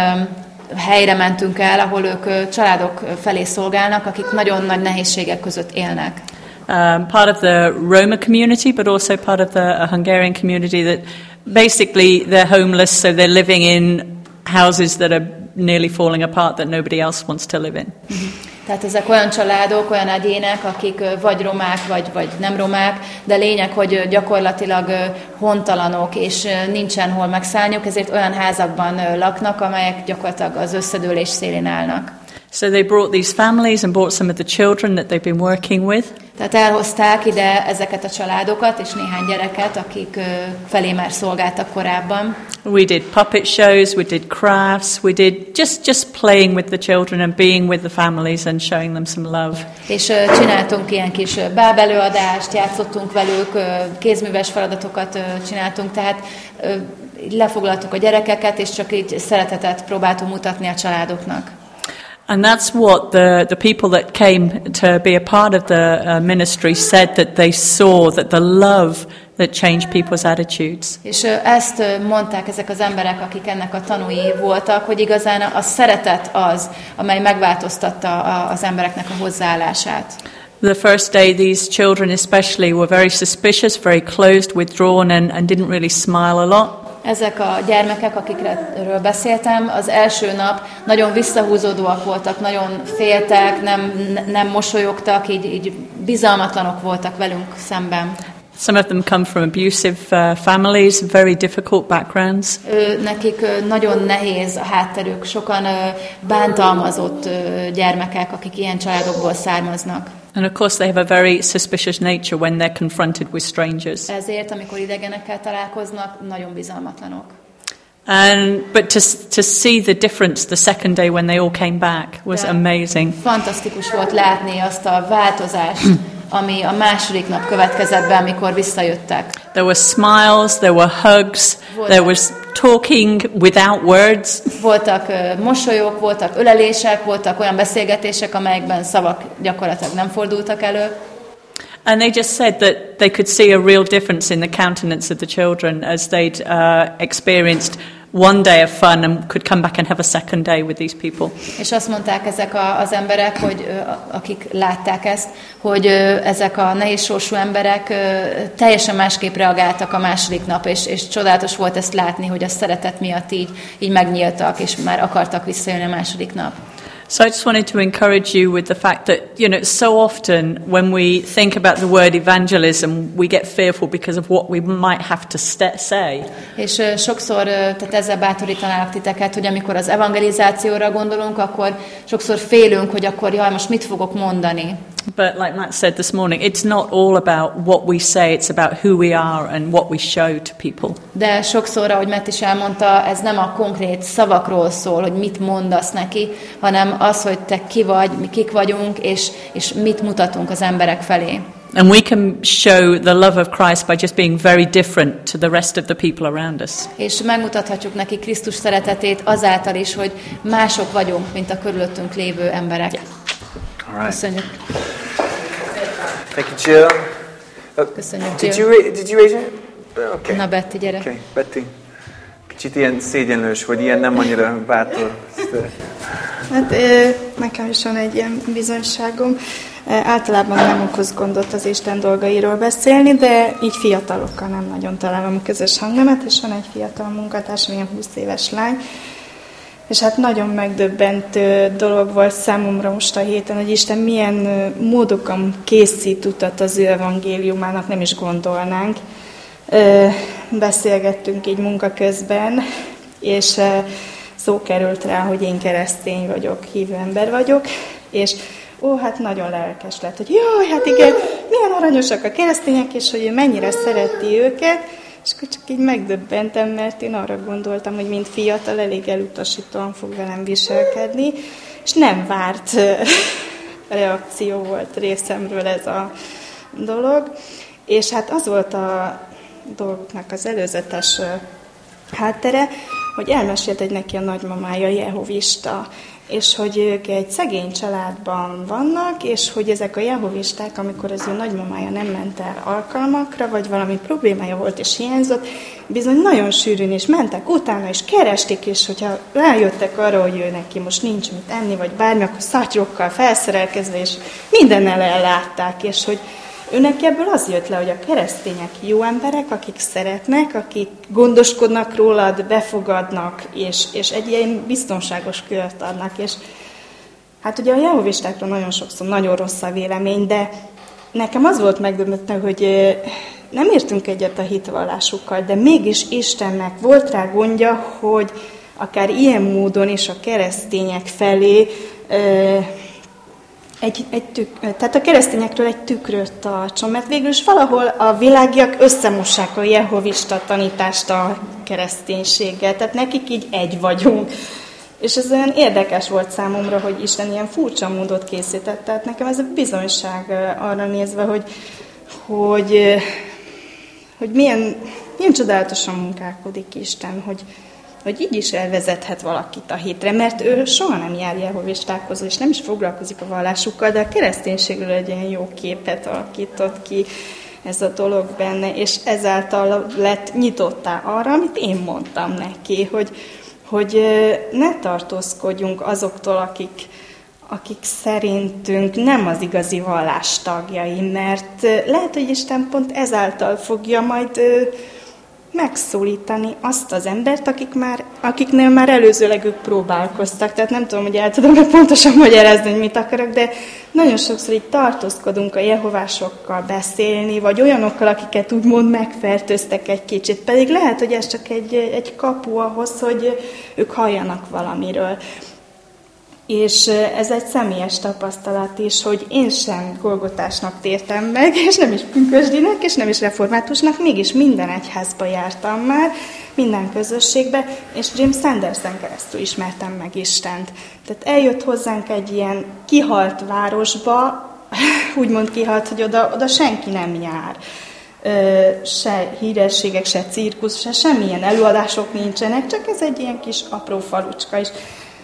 helyre mentünk el, ahol ők családok felé szolgálnak, akik nagyon nagy nehézségek között élnek. Um, part of the Roma community, but also part of the Hungarian community that basically they're homeless, so they're living in houses that are nearly falling apart that nobody else wants to live in. Tehát ezek olyan családok, olyan egyének, akik vagy romák, vagy, vagy nem romák, de lényeg, hogy gyakorlatilag hontalanok, és nincsen hol megszállniuk, ezért olyan házakban laknak, amelyek gyakorlatilag az összedőlés szélén állnak. So they brought these families and brought some of the children that they've been working with. Tehát elhozták ide ezeket a családokat és néhány gyereket, akik felé már szolgáltak korábban. We did puppet shows, we did crafts, we did just just playing with the children and being with the families and showing them some love. És csináltunk ilyen kis bábelőadást, játszottunk velük, kézműves feladatokat csináltunk, tehát lefoglaltuk a gyerekeket, és csak így szeretetet próbáltunk mutatni a családoknak. And that's what the, the people that came to be a part of the uh, ministry said that they saw that the love that changed people's attitudes. És ezt mondták ezek az emberek, akik ennek a tanúi voltak, hogy igazán a szeretet az, amely megváltoztatta az embereknek a hozzáállását. The first day, these children especially were very suspicious, very closed, withdrawn, and, and didn't really smile a lot. Ezek a gyermekek, akikről beszéltem, az első nap nagyon visszahúzódóak voltak, nagyon féltek, nem, nem mosolyogtak, így, így bizalmatlanok voltak velünk szemben. Some of them come from abusive uh, families, very difficult backgrounds. Ő, nekik ö, nagyon nehéz a hátterük, sokan ö, bántalmazott ö, gyermekek, akik ilyen családokból származnak. And of course, they have a very suspicious nature when they're confronted with strangers. Ezért, amikor idegenekkel találkoznak, nagyon bizalmatlanok. And, but to, to see the difference the second day when they all came back was Yeah. amazing. Fantasztikus volt látni azt a változást, ami a második nap következett be, amikor visszajöttek. There were smiles, there were hugs, there was talking without words. Voltak ö, mosolyok, voltak ölelések, voltak olyan beszélgetések, amelyekben szavak gyakorlatilag nem fordultak elő. And they just said that they could see a real difference in the countenance of the children as they'd uh, experienced one day of fun and could come back and have a second day with these people. És azt mondták ezek a, az emberek, hogy akik látták ezt, hogy ezek a nehéz sorsú emberek teljesen másképp reagáltak a második nap, és, és csodálatos volt ezt látni, hogy a szeretet miatt így, így megnyíltak, és már akartak visszajönni a második nap. So I just wanted to encourage you with the fact that, you know, so often when we think about the word evangelism, we get fearful because of what we might have to say. És sokszor, tehát ezzel bátorítanálak titeket, hogy amikor az evangelizációra gondolunk, akkor sokszor félünk, hogy akkor jaj, most mit fogok mondani. But like Matt said this morning, it's not all about what we say, it's about who we are and what we show to people. De sokszor, ahogy Matt is elmondta, ez nem a konkrét szavakról szól, hogy mit mondasz neki, hanem az, hogy te ki vagy, mi kik vagyunk, és, és mit mutatunk az emberek felé. And we can show the love of Christ by just being very different to the rest of the people around us. És megmutathatjuk neki Krisztus szeretetét azáltal is, hogy mások vagyunk, mint a körülöttünk lévő emberek. All right. Köszönjük. Thank you, Jill. Uh, Köszönjük, did Jill. you ra- did you raise hand? Okay. Na, Betty, gyere. Okay, Betty. Kicsit ilyen szégyenlős, vagy ilyen nem annyira bátor. Hát nekem is van egy ilyen bizonyságom. Általában nem okoz gondot az Isten dolgairól beszélni, de így fiatalokkal nem nagyon találom a közös hangnemet, és van egy fiatal munkatársam, ilyen 20 éves lány, és hát nagyon megdöbbentő dolog volt számomra most a héten, hogy Isten milyen módokon készít utat az ő evangéliumának, nem is gondolnánk. Beszélgettünk így munka közben, és szó került rá, hogy én keresztény vagyok, hívő ember vagyok, és ó, hát nagyon lelkes lett, hogy jaj, hát igen, milyen aranyosak a keresztények, és hogy ő mennyire szereti őket, és akkor csak így megdöbbentem, mert én arra gondoltam, hogy mint fiatal elég elutasítóan fog velem viselkedni, és nem várt reakció volt részemről ez a dolog. És hát az volt a dolgoknak az előzetes háttere, hogy elmesélt, hogy neki a nagymamája jehovista, és hogy ők egy szegény családban vannak, és hogy ezek a jehovisták, amikor az ő nagymamája nem ment el alkalmakra, vagy valami problémája volt és hiányzott, bizony nagyon sűrűn is mentek utána, és keresték, és hogyha rájöttek arra, hogy ő neki most nincs mit enni, vagy bármi, akkor szatyokkal felszerelkezve, és mindennel ellátták, és hogy Őnek ebből az jött le, hogy a keresztények jó emberek, akik szeretnek, akik gondoskodnak rólad, befogadnak, és, és egy ilyen biztonságos kört adnak. És hát ugye a jehovistákról nagyon sokszor nagyon rossz a vélemény, de nekem az volt megdöbbentő, hogy nem értünk egyet a hitvallásukkal, de mégis Istennek volt rá gondja, hogy akár ilyen módon is a keresztények felé egy, egy tük, tehát a keresztényekről egy tükröt tartson, mert végül is. Valahol a világiak összemossák a jehovista tanítást a kereszténységgel, tehát nekik így egy vagyunk. És ez olyan érdekes volt számomra, hogy Isten ilyen furcsa módot készített, tehát nekem ez a bizonyság arra nézve, hogy, hogy, hogy milyen, milyen csodálatosan munkálkodik Isten, hogy, hogy így is elvezethet valakit a hitre, mert ő soha nem jár jehovistákhoz, és nem is foglalkozik a vallásukkal, de a kereszténységről egy ilyen jó képet alakított ki ez a dolog benne, és ezáltal lett nyitottá arra, amit én mondtam neki, hogy, hogy ne tartózkodjunk azoktól, akik, akik szerintünk nem az igazi vallás tagjai, mert lehet, hogy Isten pont ezáltal fogja majd megszólítani azt az embert, akik már, akiknél már előzőleg ők próbálkoztak. Tehát nem tudom, hogy el tudom pontosan magyarázni, hogy mit akarok, de nagyon sokszor így tartózkodunk a jehovásokkal beszélni, vagy olyanokkal, akiket úgymond megfertőztek egy kicsit. Pedig lehet, hogy ez csak egy, egy kapu ahhoz, hogy ők halljanak valamiről. És ez egy személyes tapasztalat is, hogy én sem Golgotásnak tértem meg, és nem is pünkösdinek, és nem is reformátusnak, mégis minden egyházba jártam már, minden közösségbe, és Jim Sanderson keresztül ismertem meg Istent. Tehát eljött hozzánk egy ilyen kihalt városba, úgymond kihalt, hogy oda, oda senki nem jár. Ö, se hírességek, se cirkusz, se semmilyen előadások nincsenek, csak ez egy ilyen kis apró falucska is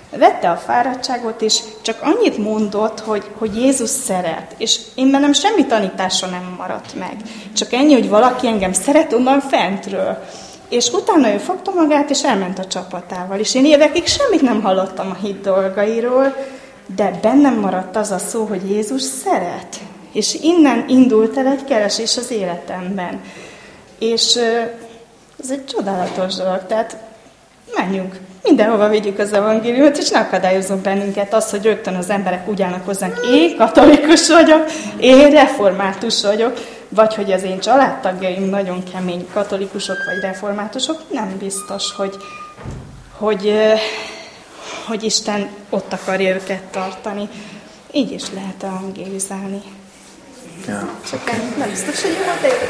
vette a fáradtságot, és csak annyit mondott, hogy, hogy Jézus szeret, és én bennem semmi tanítása nem maradt meg. Csak ennyi, hogy valaki engem szeret onnan fentről. És utána ő fogta magát, és elment a csapatával. És én évekig semmit nem hallottam a hit dolgairól, de bennem maradt az a szó, hogy Jézus szeret. És innen indult el egy keresés az életemben. És ez egy csodálatos dolog. Tehát menjünk, mindenhova vigyük az evangéliumot, és ne akadályozzon bennünket az, hogy rögtön az emberek úgy állnak hozzánk, én katolikus vagyok, én református vagyok, vagy hogy az én családtagjaim nagyon kemény katolikusok vagy reformátusok, nem biztos, hogy, hogy, hogy Isten ott akarja őket tartani. Így is lehet evangélizálni. Yeah. Csak ennyit nem biztos, hogy jó, de jó.